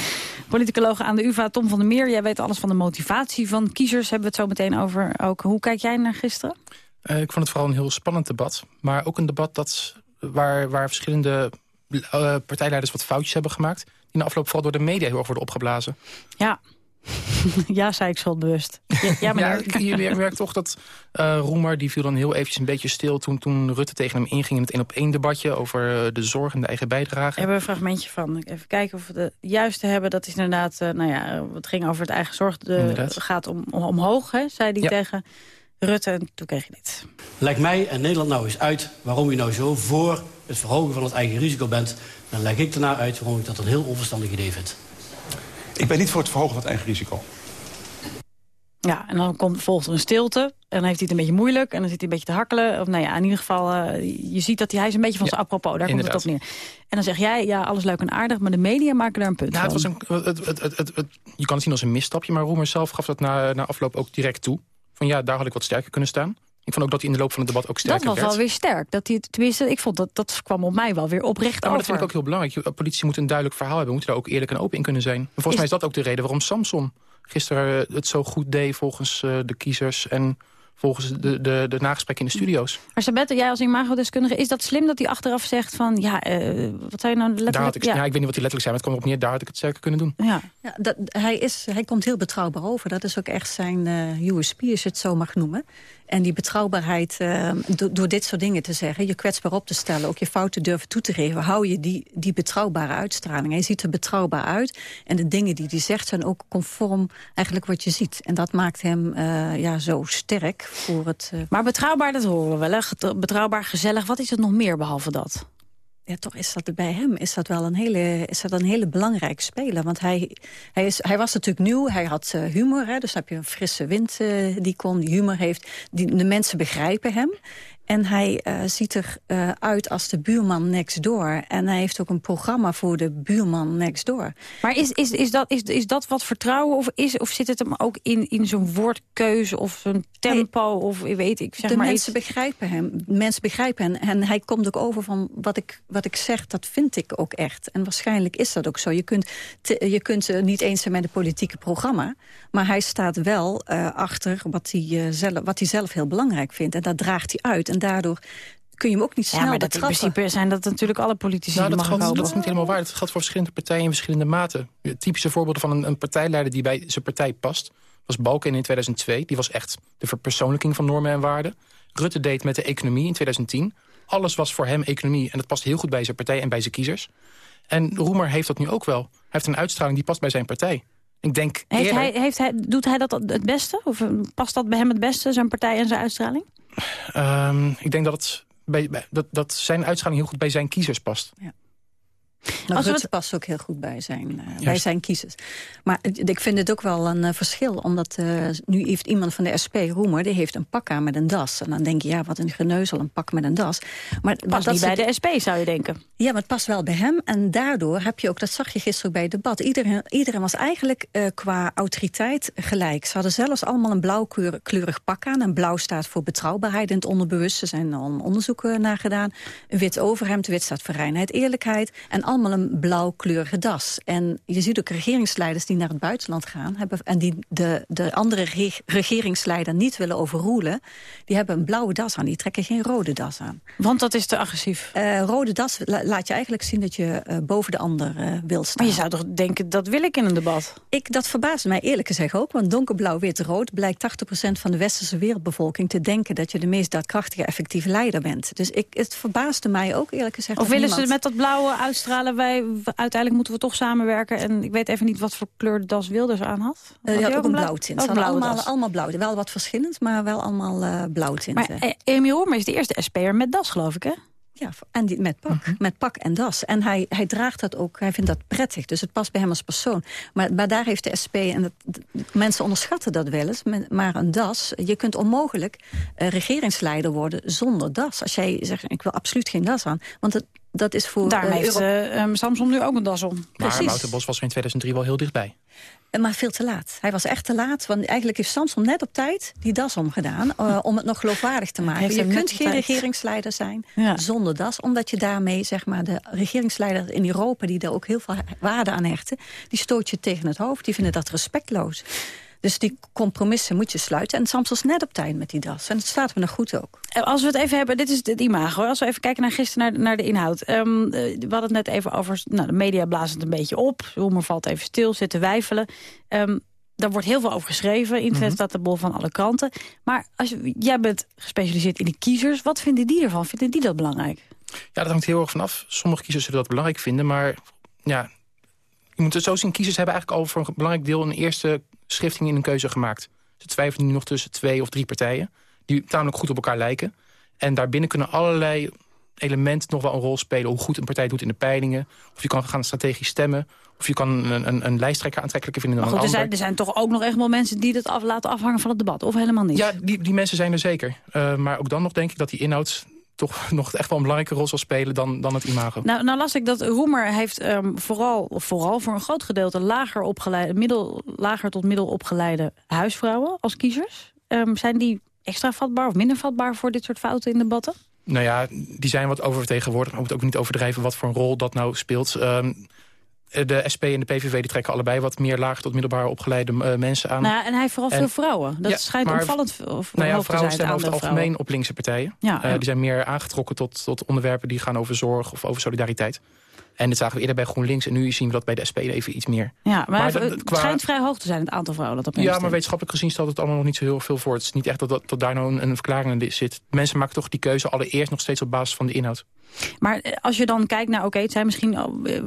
Politicoloog aan de UvA, Tom van der Meer. Jij weet alles van de motivatie van kiezers. Hebben we het zo meteen over ook. Hoe kijk jij naar gisteren? Uh, ik vond het vooral een heel spannend debat. Maar ook een debat dat, waar, waar verschillende uh, partijleiders wat foutjes hebben gemaakt. na afloop vooral door de media heel erg worden opgeblazen. Ja. ja, zei ik schuldbewust. Ja, ja, maar ja, je merkt toch dat uh, Roemer, die viel dan heel eventjes een beetje stil... toen, toen Rutte tegen hem inging in het één-op-één debatje... over de zorg en de eigen bijdrage. We hebben een fragmentje van. Even kijken of we de juiste hebben. Dat is inderdaad, uh, nou ja, het ging over het eigen zorg. Het gaat om, om, omhoog, hè, zei hij ja. tegen Rutte. En toen kreeg je dit. Leg mij en Nederland nou eens uit waarom u nou zo voor het verhogen van het eigen risico bent. Dan leg ik daarna uit waarom ik dat een heel onverstandig idee vind. Ik ben niet voor het verhogen van het eigen risico. Ja, en dan komt volgens een stilte. En dan heeft hij het een beetje moeilijk. En dan zit hij een beetje te hakkelen. Of nou ja, in ieder geval, uh, je ziet dat hij, hij is een beetje van ja, zijn apropos. Daar inderdaad. komt het op neer. En dan zeg jij, ja, alles leuk en aardig. Maar de media maken daar een punt nou, van. Het was een, het, het, het, het, je kan het zien als een misstapje. Maar Roemer zelf gaf dat na, na afloop ook direct toe. Van ja, daar had ik wat sterker kunnen staan. Ik vond ook dat hij in de loop van het debat ook sterker werd. Dat was werd. wel weer sterk. Dat hij, tenminste, ik vond dat, dat kwam op mij wel weer oprecht ja, maar over. dat vind ik ook heel belangrijk. De politie moet een duidelijk verhaal hebben. We moeten daar ook eerlijk en open in kunnen zijn. En volgens is... mij is dat ook de reden waarom Samson gisteren het zo goed deed... volgens uh, de kiezers en volgens de, de, de nagesprekken in de studio's. Maar Sabette, jij als imagodeskundige, is dat slim dat hij achteraf zegt van... ja, uh, wat zou je nou letterlijk... Daar had ik, ja. ja. ik weet niet wat hij letterlijk zei, maar het kwam op neer... daar had ik het zeker kunnen doen. Ja. Ja, dat, hij, is, hij komt heel betrouwbaar over. Dat is ook echt zijn uh, USP, als je het zo mag noemen. En die betrouwbaarheid, do, door dit soort dingen te zeggen... je kwetsbaar op te stellen, ook je fouten durven toe te geven... hou je die, die betrouwbare uitstraling. Hij ziet er betrouwbaar uit. En de dingen die hij zegt zijn ook conform eigenlijk wat je ziet. En dat maakt hem uh, ja, zo sterk voor het... Uh... Maar betrouwbaar, dat horen we wel. Hè? Betrouwbaar, gezellig. Wat is het nog meer behalve dat? Ja, toch is dat bij hem is dat wel een hele, is dat een hele belangrijke speler. Want hij, hij, is, hij was natuurlijk nieuw, hij had uh, humor. Hè, dus heb je een frisse wind uh, die kon, humor heeft. Die, de mensen begrijpen hem. En hij uh, ziet er uh, uit als de buurman next door. En hij heeft ook een programma voor de buurman next door. Maar is, is, is, dat, is, is dat wat vertrouwen? Of, is, of zit het hem ook in, in zo'n woordkeuze of zo'n tempo? Nee, of weet ik, zeg de maar mensen iets... begrijpen hem. Mensen begrijpen hem. En hij komt ook over van wat ik, wat ik zeg, dat vind ik ook echt. En waarschijnlijk is dat ook zo. Je kunt, te, je kunt uh, niet eens zijn met een politieke programma. Maar hij staat wel uh, achter wat hij, uh, zelf, wat hij zelf heel belangrijk vindt. En dat draagt hij uit. En daardoor kun je hem ook niet snel ja, maar dat betrappen. in principe zijn dat natuurlijk alle politici nou, dat, geldt, dat is niet helemaal waar. Het geldt voor verschillende partijen in verschillende maten. Typische voorbeelden van een, een partijleider die bij zijn partij past... was Balken in 2002. Die was echt de verpersoonlijking van normen en waarden. Rutte deed met de economie in 2010. Alles was voor hem economie. En dat past heel goed bij zijn partij en bij zijn kiezers. En Roemer heeft dat nu ook wel. Hij heeft een uitstraling die past bij zijn partij. Ik denk heeft eerder... hij, heeft hij, doet hij dat het beste? Of past dat bij hem het beste, zijn partij en zijn uitstraling? Um, ik denk dat, het bij, dat, dat zijn uitstraling heel goed bij zijn kiezers past. Ja. Maar Als Rutte het... past ook heel goed bij zijn, uh, bij zijn kiezers. Maar ik vind het ook wel een uh, verschil. Omdat uh, nu heeft iemand van de SP, Roemer... die heeft een pak aan met een das. En dan denk je, ja, wat een geneuzel, een pak met een das. Maar past dat niet bij de SP, zou je denken. Ja, maar het past wel bij hem. En daardoor heb je ook, dat zag je gisteren bij het debat... iedereen, iedereen was eigenlijk qua autoriteit gelijk. Ze hadden zelfs allemaal een blauwkleurig pak aan. En blauw staat voor betrouwbaarheid in het onderbewust. Er zijn al onderzoeken naar gedaan. Een wit overhemd, wit staat voor reinheid, eerlijkheid... En allemaal een blauwkleurige das. En je ziet ook regeringsleiders die naar het buitenland gaan... Hebben, en die de, de andere re regeringsleider niet willen overroelen... die hebben een blauwe das aan, die trekken geen rode das aan. Want dat is te agressief? Uh, rode das la laat je eigenlijk zien dat je uh, boven de ander uh, wil staan. Maar je zou toch denken, dat wil ik in een debat? Ik, dat verbaast mij eerlijk gezegd ook. Want donkerblauw, wit, rood blijkt 80% van de westerse wereldbevolking te denken... dat je de meest daadkrachtige, effectieve leider bent. Dus ik, het verbaasde mij ook eerlijk gezegd. Of willen niemand... ze met dat blauwe uitstralen... wij uiteindelijk moeten we toch samenwerken. En ik weet even niet wat voor kleur das Wilders aan had. Uh, ja, ook, ook een blauw tint. Ook allemaal, allemaal blauw. Wel wat verschillend, maar wel allemaal uh, blauw tinten. Maar uh, Emiel Roemer is de eerste SP'er met das, geloof ik, hè? Ja, en die, met pak. Uh -huh. Met pak en das. En hij, hij draagt dat ook, hij vindt dat prettig. Dus het past bij hem als persoon. Maar, maar daar heeft de SP, en dat, mensen onderschatten dat wel eens... maar een das, je kunt onmogelijk uh, regeringsleider worden zonder das. Als jij zegt, ik wil absoluut geen das aan. Want het, dat is voor... Daar uh, heeft uh, um, Samson nu ook een das om. Maar Precies. Wouter Bos was er in 2003 wel heel dichtbij. Maar veel te laat. Hij was echt te laat. Want eigenlijk heeft Samson net op tijd die das omgedaan. Uh, om het nog geloofwaardig te maken. Je kunt geen tijd. regeringsleider zijn ja. zonder das. Omdat je daarmee zeg maar, de regeringsleiders in Europa... die daar ook heel veel waarde aan hechten... die stoot je tegen het hoofd. Die vinden dat respectloos. Dus die compromissen moet je sluiten. En Sams was net op tijd met die das. En het staat me nog goed ook. Eh, Als we het even hebben, dit is het imago. Als we even kijken naar gisteren naar, naar de inhoud. Ehm, eh, we hadden het net even over, nou, de media blazen het een beetje op. Roemer valt even stil, zit te wijfelen. Ehm, daar wordt heel veel over geschreven. Internet Mhm. staat de bol van alle kranten. Maar als je, jij bent gespecialiseerd in de kiezers. Wat vinden die ervan? Vinden die dat belangrijk? Ja, dat hangt heel erg vanaf. Sommige kiezers zullen dat belangrijk vinden, maar ja, je moet het zo zien. Kiezers hebben eigenlijk al voor een belangrijk deel een eerste schifting in een keuze gemaakt. Ze twijfelen nu nog tussen twee of drie partijen die tamelijk goed op elkaar lijken. En daarbinnen kunnen allerlei elementen nog wel een rol spelen. Hoe goed een partij doet in de peilingen. Of je kan gaan strategisch stemmen. Of je kan een, een, een lijsttrekker aantrekkelijker vinden Maar dan goed, er een zijn, ander. er zijn toch ook nog echt wel mensen die dat af, laten afhangen van het debat. Of helemaal niet? Ja, die, die mensen zijn er zeker. Uh, maar ook dan nog denk ik dat die inhoud toch nog echt wel een belangrijke rol zal spelen dan, dan het imago. Nou, nou las ik dat Roemer heeft um, vooral, vooral voor een groot gedeelte lager, opgeleide, middel, lager tot middel opgeleide huisvrouwen als kiezers. Um, zijn die extra vatbaar of minder vatbaar voor dit soort fouten in debatten? Nou ja, die zijn wat oververtegenwoordigd. Maar we moeten ook niet overdrijven wat voor een rol dat nou speelt. Um, de SP en de PVV die trekken allebei wat meer laag tot middelbaar opgeleide uh, mensen aan. Nou en hij heeft vooral en, veel vrouwen. Dat ja, schijnt maar, opvallend of, nou ja, vrouwen stemmen over het algemeen vrouwen. op linkse partijen. Ja, uh, ja. Die zijn meer aangetrokken tot, tot onderwerpen die gaan over zorg of over solidariteit. En dat zagen we eerder bij GroenLinks. En nu zien we dat bij de SP even iets meer. Ja, maar, maar het qua... schijnt vrij hoog te zijn, het aantal vrouwen dat op Ja, maar wetenschappelijk gezien stelt het allemaal nog niet zo heel veel voor. Het is niet echt dat, dat, dat daar nou een, een verklaring in zit. Mensen maken toch die keuze allereerst nog steeds op basis van de inhoud. Maar als je dan kijkt naar, oké, okay, het zijn misschien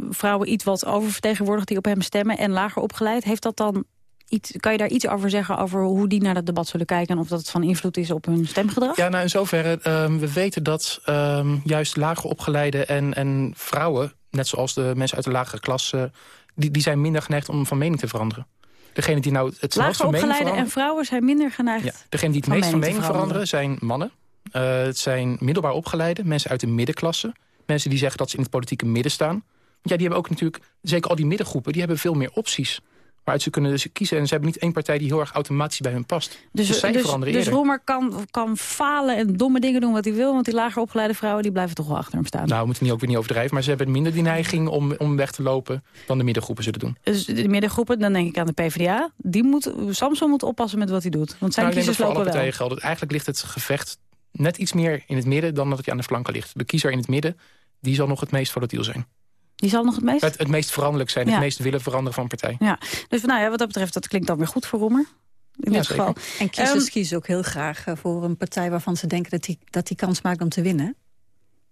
vrouwen iets wat oververtegenwoordigd die op hem stemmen en lager opgeleid. Heeft dat dan iets, kan je daar iets over zeggen over hoe die naar het debat zullen kijken en of dat het van invloed is op hun stemgedrag? Ja, nou in zoverre, um, we weten dat um, juist lager opgeleide en, en vrouwen, net zoals de mensen uit de lagere klasse, die, die zijn minder geneigd om van mening te veranderen. Degene die nou het Lager van mening opgeleide en vrouwen zijn minder geneigd. Ja, degene die het meest van mening veranderen zijn mannen. Uh, het zijn middelbaar opgeleide, mensen uit de middenklasse. Mensen die zeggen dat ze in het politieke midden staan. Ja, die hebben ook natuurlijk, zeker al die middengroepen... die hebben veel meer opties waaruit ze kunnen dus kiezen. En ze hebben niet één partij die heel erg automatisch bij hun past. Dus, dus zij dus, veranderen dus eerder. Roemer kan, kan falen en domme dingen doen wat hij wil... want die lager opgeleide vrouwen die blijven toch wel achter hem staan. Nou, we moeten niet ook weer niet overdrijven... maar ze hebben minder die neiging om, om weg te lopen... dan de middengroepen zullen doen. Dus de middengroepen, dan denk ik aan de PvdA... die moet, Samson moet oppassen met wat hij doet. Want zijn nou, kiezers voor alle lopen partijen wel. geldt. Eigenlijk ligt het gevecht net iets meer in het midden... dan dat het aan de flanken ligt. De kiezer in het midden die zal nog het meest volatiel zijn. Die zal nog het meest? Het, het meest veranderlijk zijn, Ja. het meest willen veranderen van partij. Ja, dus nou ja, wat dat betreft, dat klinkt dan weer goed voor Roemer. In Ja, dit zeker. geval. En kiezers Ehm, kiezen ook heel graag eh, voor een partij waarvan ze denken dat die, dat die kans maakt om te winnen.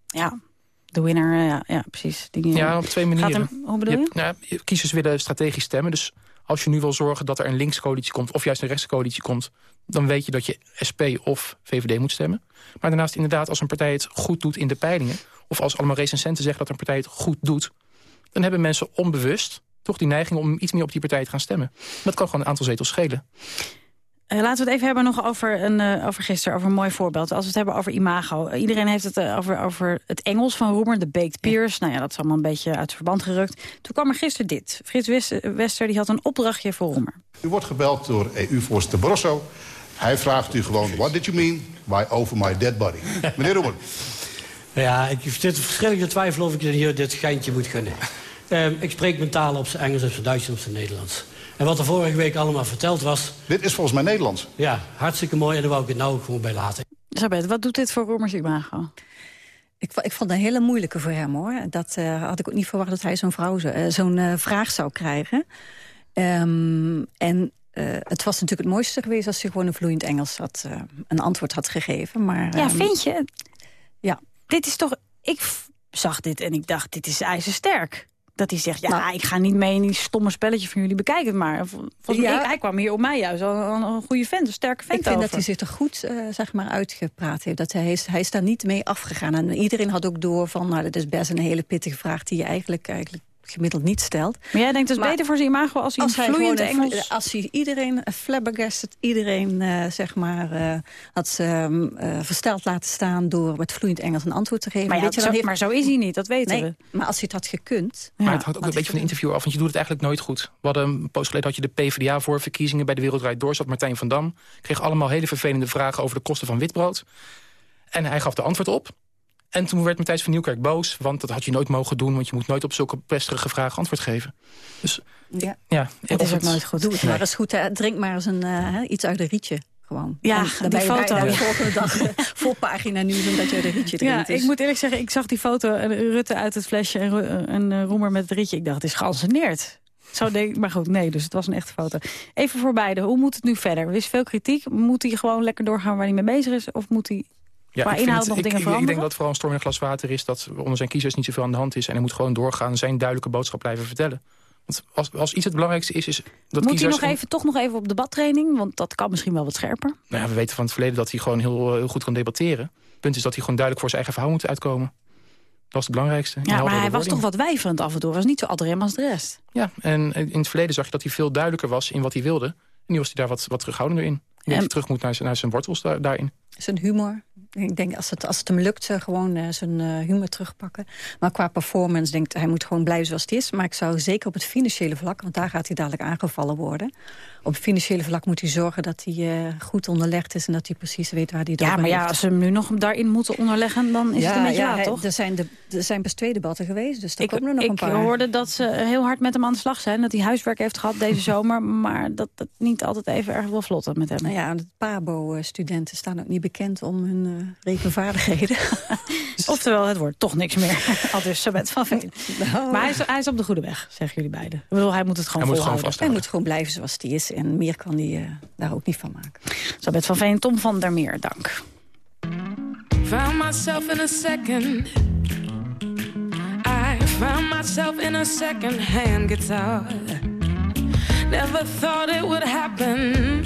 Ja, de winnaar, eh, ja, ja precies. Die, Ja, op twee manieren. Gaat hem, hoe bedoel je? hebt- nou, kiezers willen strategisch stemmen. Dus als je nu wil zorgen dat er een linkscoalitie komt... of juist een rechtscoalitie komt... dan weet je dat je SP of VVD moet stemmen. Maar daarnaast inderdaad, als een partij het goed doet in de peilingen... of als allemaal recensenten zeggen dat een partij het goed doet... dan hebben mensen onbewust toch die neiging om iets meer op die partij te gaan stemmen. Dat kan gewoon een aantal zetels schelen. Eh, laten we het even hebben nog over, een, eh, over gisteren, over een mooi voorbeeld. Als we het hebben over imago. Eh, iedereen heeft het over, over het Engels van Roemer, de baked peers. Nou ja, dat is allemaal een beetje uit verband gerukt. Toen kwam er gisteren dit. Frits West- Wester die had een opdrachtje voor Roemer. U wordt gebeld door EU-voorzitter Barroso. Hij vraagt u gewoon, what did you mean by over my dead body? Meneer Roemer. Ja, ik zit verschillende twijfel of ik hier dit geintje moet gunnen. Ehm, ik spreek mijn talen op zijn Engels, op zijn Duits en op zijn Nederlands. En wat er vorige week allemaal verteld was... Dit is volgens mij Nederlands. Ja, hartstikke mooi en daar wou ik het nou ook gewoon bij laten. Isabeth, wat doet dit voor Roemers imago? Ik, ik vond het een hele moeilijke voor hem, hoor. Dat eh, had ik ook niet verwacht dat hij zo'n vrouw eh, zo'n eh, vraag zou krijgen. Ehm, en eh, het was natuurlijk het mooiste geweest als hij gewoon een vloeiend Engels had, eh, een antwoord had gegeven. Maar, Ja, ehm, vind je? Ja. Dit is toch... Ik zag dit en ik dacht, dit is ijzersterk. Dat hij zegt, ja, Nou. ik ga niet mee in die stomme spelletje van jullie, bekijk het maar. Vol- Volgens mij, Ja. hij kwam hier op mij juist al een, een goede vent, een sterke vent Ik vind over. dat hij zich er goed eh, zeg maar uitgepraat heeft. Dat hij, is, hij is daar niet mee afgegaan. En iedereen had ook door van, nou, dat is best een hele pittige vraag... die je eigenlijk, eigenlijk gemiddeld niet stelt. Maar jij denkt het is Maar beter voor zijn imago als hij Als een hij vloeiend gewoon een- Engels... Als hij iedereen uh, flabbergasted, iedereen eh, zeg maar, eh, had ze ehm, eh, versteld laten staan... door met vloeiend Engels een antwoord te geven. Maar ja, Weet je, dan zo- heeft- maar zo is hij niet, dat weten nee, we. Maar als hij het had gekund... maar het hangt ook een beetje van de interview af, want je doet het eigenlijk nooit goed. We hadden een post geleden had je de PvdA voor verkiezingen bij de Wereldrijd Door. Zat Martijn van Dam, kreeg allemaal hele vervelende vragen over de kosten van witbrood. En hij gaf de antwoord op. En toen werd Matthijs van Nieuwkerk boos, want dat had je nooit mogen doen... want je moet nooit op zulke pesterige vragen antwoord geven. Dus Ja. ja, Het is ook nooit goed. Doe het Nee. maar eens goed. hè. Drink maar eens een, eh, iets uit een rietje. Gewoon. Ja, En die foto. de volgende dag eh, voorpagina nieuws omdat je een rietje Ja, drinkt. Dus- ik moet eerlijk zeggen, ik zag die foto, eh, Rutte uit het flesje en, Ru- en eh, Roemer met het rietje. Ik dacht, het is geanceneerd. Zo denk ik, maar goed, nee, dus het was een echte foto. Even voor beide, hoe moet het nu verder? Er is veel kritiek. Moet hij gewoon lekker doorgaan waar hij mee bezig is? Of moet hij Ja, vind inhoud nog ik, dingen ik, denk dat vooral een storm in een glas water is... dat onder zijn kiezers niet zoveel aan de hand is... en hij moet gewoon doorgaan zijn duidelijke boodschap blijven vertellen. Want als, als iets het belangrijkste is, is dat moet hij nog even, toch nog even op debattraining? Want dat kan misschien wel wat scherper. Nou ja, we weten van het verleden dat hij gewoon heel, heel goed kan debatteren. Het punt is dat hij gewoon duidelijk voor zijn eigen verhaal moet uitkomen. Dat is het belangrijkste. Ja, maar hij was toch wat weifelend af en toe. Hij was niet zo adrem als de rest. Ja, en in het verleden zag je dat hij veel duidelijker was in wat hij wilde. En nu was hij daar wat, wat terughoudender in. En hij terug moet naar zijn, naar zijn wortels daar- daarin. Zijn humor. Ik denk als het, als het hem lukt, eh, gewoon eh, zijn eh, humor terugpakken. Maar qua performance denkt hij moet gewoon blijven zoals het is. Maar ik zou zeker op het financiële vlak, want daar gaat hij dadelijk aangevallen worden. Op het financiële vlak moet hij zorgen dat hij goed onderlegd is en dat hij precies weet waar hij het Ja, maar ja, heeft. als ze hem nu nog daarin moeten onderleggen... dan is het een beetje laat, hij- toch? Er zijn, de, er zijn best twee debatten geweest, dus er Ik, komen er nog een ik paar. hoorde dat ze heel hard met hem aan de slag zijn. Dat hij huiswerk heeft gehad deze zomer. Maar dat het niet altijd even erg wel vlot met hem. Nou ja, de PABO-studenten staan ook niet bekend om hun eh, rekenvaardigheden. Oftewel, het wordt toch niks meer. Al dus Sabet van Veen. Nou. Maar hij is, hij is op de goede weg, zeggen jullie beiden. Ik bedoel, hij moet het gewoon volhouden. Hij moet gewoon blijven zoals hij is. En meer kan hij eh, daar ook niet van maken. Sabet van Veen, Tom van der Meer, dank. Found myself in a second. I found myself in a second-hand guitar. Never thought it would happen,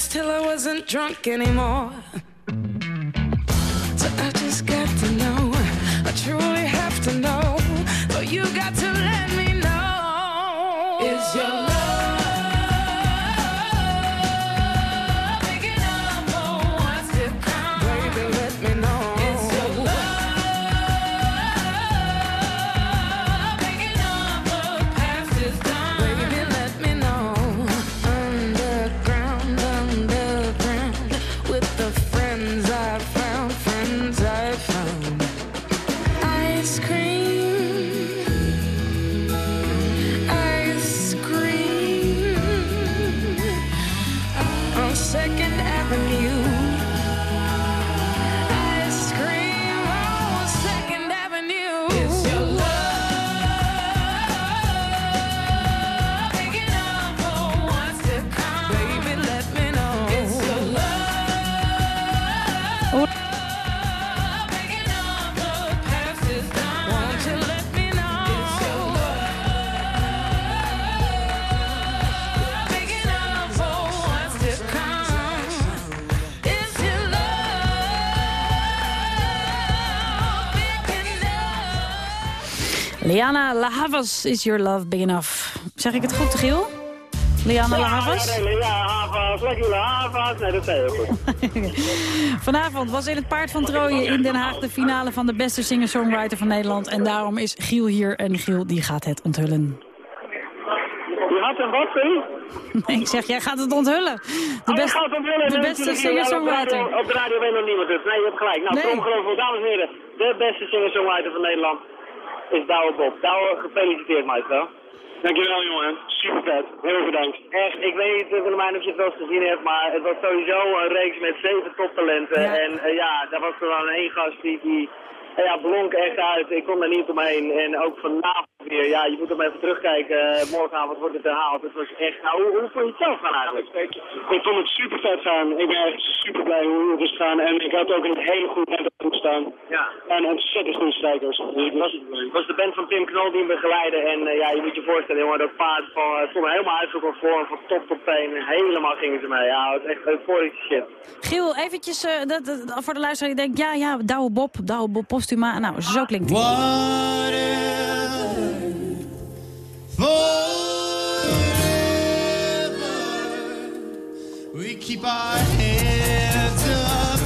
Danced till I wasn't drunk anymore. So I just got to know, I truly Liana La Havas, is your love big enough? Zeg ik het goed, Giel? Liana La Havas? Ja, Havas, lekker Havas. Nee, dat zei goed. Vanavond was in het Paard van Trooien in Den Haag de finale van de beste singer-songwriter van Nederland. En daarom is Giel hier en Giel die gaat het onthullen. Je had een wat? Nee, ik zeg, jij gaat het onthullen. De, Oh, best- willen. de beste singer-songwriter. Op de radio- weet nog niemand het. Nee, je hebt gelijk. Nou, Nee. tromgeroffel, dames en heren. De beste singer-songwriter van Nederland is Douwe Bob. Douwe, gefeliciteerd, maestro. Dankjewel, jongen. Super vet. Heel erg bedankt. Echt, ik weet niet, of je het wel eens gezien hebt, maar het was sowieso een reeks met zeven toptalenten. En eh, ja, daar was er dan één gast die, die eh, ja, blonk echt uit. Ik kon daar niet omheen. En ook vanavond. Ja, je moet hem even terugkijken. Eh, morgenavond wordt het herhaald. Het was echt... Nou, hoe, hoe vond je het zelf gaan eigenlijk? Ik vond het super vet gaan. Ik ben echt super blij hoe het is gegaan. En ik had ook een hele goed band staan. Ja. En ontzettend goede strijkers. Dus ik was Het was de band van Tim Knol die hem begeleidde. En eh, ja, je moet je voorstellen, jongen, dat paard van, het stond helemaal uitgekomen voor. Van top tot teen. Helemaal gingen ze mee. Ja, het is echt euforische shit. Giel, eventjes eh, dat, dat- voor de luisteraar die denkt... ja, ja, Douwe Bob, Douwe Bob Postuma. Nou, zo klinkt het. We keep our heads up.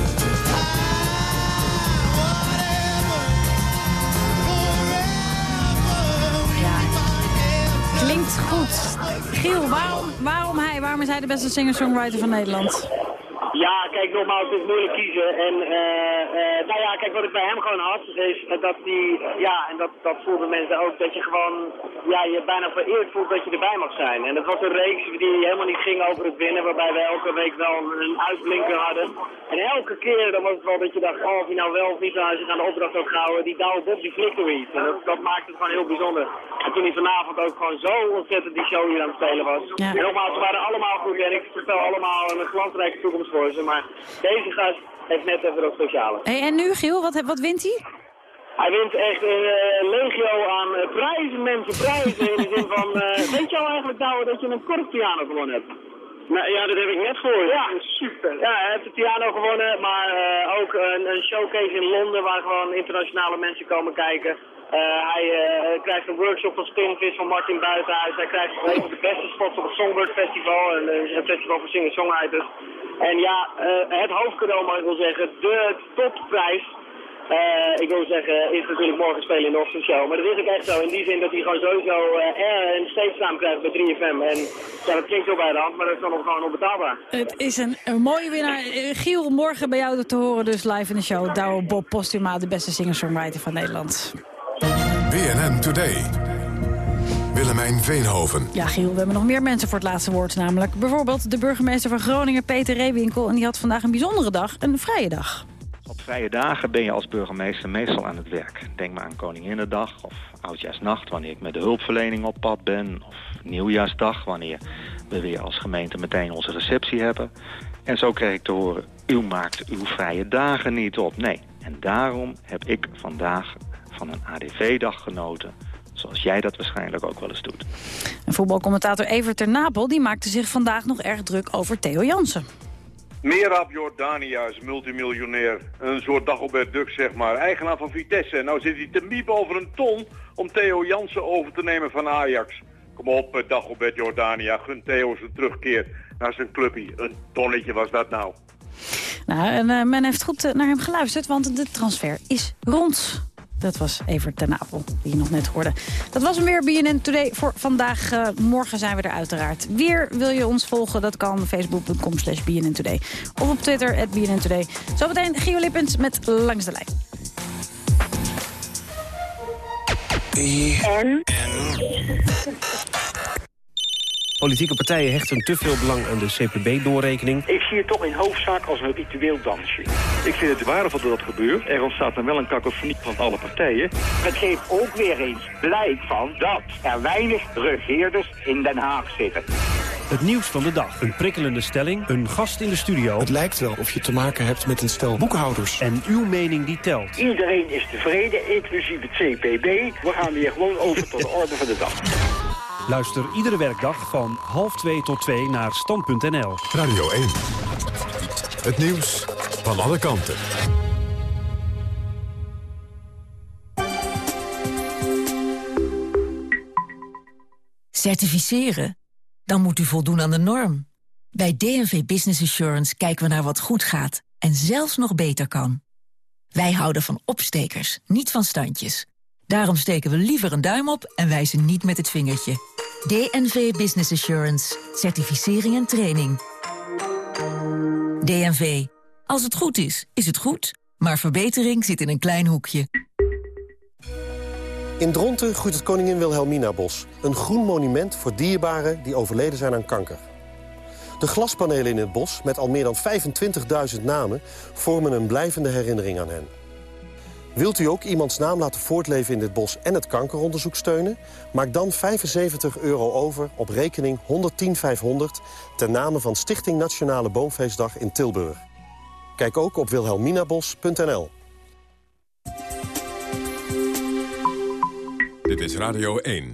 Klinkt goed. Giel, waarom, waarom hij? Waarom is hij de beste singer-songwriter van Nederland? Ja, kijk, nogmaals, het is moeilijk kiezen. En eh, nou ja, kijk, wat ik bij hem gewoon had, is dat hij, ja, en dat, dat voelden mensen ook, dat je gewoon, ja, je bijna vereerd voelt dat je erbij mag zijn. En dat was een reeks die helemaal niet ging over het winnen, waarbij we elke week wel een uitblinker hadden. En elke keer dan was het wel dat je dacht, oh, of je nou wel of niet aan zich aan de opdracht ook gehouden, die Douwe Bob, die flikte weer iets. En dat, dat maakte het gewoon heel bijzonder. En toen hij vanavond ook gewoon zo ontzettend die show hier aan het spelen was. Ja. En nogmaals, ze waren allemaal goed en ik voorspel allemaal een glansrijke toekomst voor ze. Maar deze gast heeft net even dat speciale. Hey, en nu, Giel, wat, wat wint hij? Hij wint echt een eh, legio aan eh, prijzen, mensen, prijzen. In de zin van, eh, weet je al eigenlijk, Douwe, dat je een korfpiano gewonnen hebt? Nou ja, dat heb ik net gehoord. Ja, super. Ja, hij heeft de piano gewonnen, maar eh, ook een, een showcase in Londen waar gewoon internationale mensen komen kijken. Eh, hij krijgt een workshop van Spinvis van Martin Buitenhuis. Hij krijgt een van de beste spots op het Songbird Festival, een, een festival voor singer-songwriters. En ja, eh, het hoofdcadeau mag ik wel zeggen, de topprijs. Eh, ik wil zeggen, is natuurlijk morgen spelen in de ochtendshow. Maar dat is ook echt zo. In die zin dat hij gewoon sowieso eh, een steeksnaam krijgt bij 3FM. En ja, dat klinkt zo bij de hand, maar dat is dan nog gewoon onbetaalbaar. Het is een, een mooie winnaar. Giel, morgen bij jou te horen dus live in de show. Douwe Bob Postuma, de beste singer-songwriter van Nederland. BNN Today. Willemijn Veenhoven. Ja, Giel, we hebben nog meer mensen voor het laatste woord. Namelijk bijvoorbeeld de burgemeester van Groningen, Peter Reewinkel. En die had vandaag een bijzondere dag, een vrije dag. Op vrije dagen ben je als burgemeester meestal aan het werk. Denk maar aan Koninginnedag of Oudjaarsnacht, wanneer ik met de hulpverlening op pad ben. Of Nieuwjaarsdag, wanneer we weer als gemeente meteen onze receptie hebben. En zo kreeg ik te horen, u maakt uw vrije dagen niet op. Nee, en daarom heb ik vandaag van een ADV-dag genoten. Zoals jij dat waarschijnlijk ook wel eens doet. En voetbalcommentator Evert ter Napel die maakte zich vandaag nog erg druk over Theo Jansen. Merab Jordania is multimiljonair. Een soort Dagobert Duck, zeg maar. Eigenaar van Vitesse. Nou zit hij te miepen over een ton om Theo Jansen over te nemen van Ajax. Kom op, eh, Dagobert Jordania. Gun Theo zijn terugkeer naar zijn clubje. Een tonnetje was dat nou. Nou, en eh, men heeft goed eh, naar hem geluisterd, want de transfer is rond. Dat was Evert ten Napel, die je nog net hoorde. Dat was hem weer, BNN Today, voor vandaag. Eh, morgen zijn we er uiteraard weer. Wil je ons volgen? Dat kan facebook.com slash BNN Today. Of op Twitter, at BNN Today. Zometeen Gio Lippens met Langs de Lijn. Politieke partijen hechten te veel belang aan de CPB-doorrekening. Ik zie het toch in hoofdzaak als een ritueel dansje. Ik vind het waardevol dat dat gebeurt. Er ontstaat dan wel een kakofonie van alle partijen. Het geeft ook weer eens blijk van dat er weinig regeerders in Den Haag zitten. Het nieuws van de dag. Een prikkelende stelling. Een gast in de studio. Het lijkt wel of je te maken hebt met een stel boekhouders. En uw mening die telt. Iedereen is tevreden, inclusief het CPB. We gaan weer gewoon over tot de orde van de dag. Luister iedere werkdag van half 2 tot 2 naar stand.nl. Radio 1. Het nieuws van alle kanten. Certificeren? Dan moet u voldoen aan de norm. Bij DNV Business Assurance kijken we naar wat goed gaat en zelfs nog beter kan. Wij houden van opstekers, niet van standjes. Daarom steken we liever een duim op en wijzen niet met het vingertje. DNV Business Assurance. Certificering en training. DNV. Als het goed is, is het goed. Maar verbetering zit in een klein hoekje. In Dronten groeit het Koningin Wilhelmina Bos. Een groen monument voor dierbaren die overleden zijn aan kanker. De glaspanelen in het bos, met al meer dan 25.000 namen... vormen een blijvende herinnering aan hen. Wilt u ook iemands naam laten voortleven in dit bos en het kankeronderzoek steunen? Maak dan 75 euro over op rekening 110500 ten name van Stichting Nationale Boomfeestdag in Tilburg. Kijk ook op wilhelminabos.nl. Dit is Radio 1.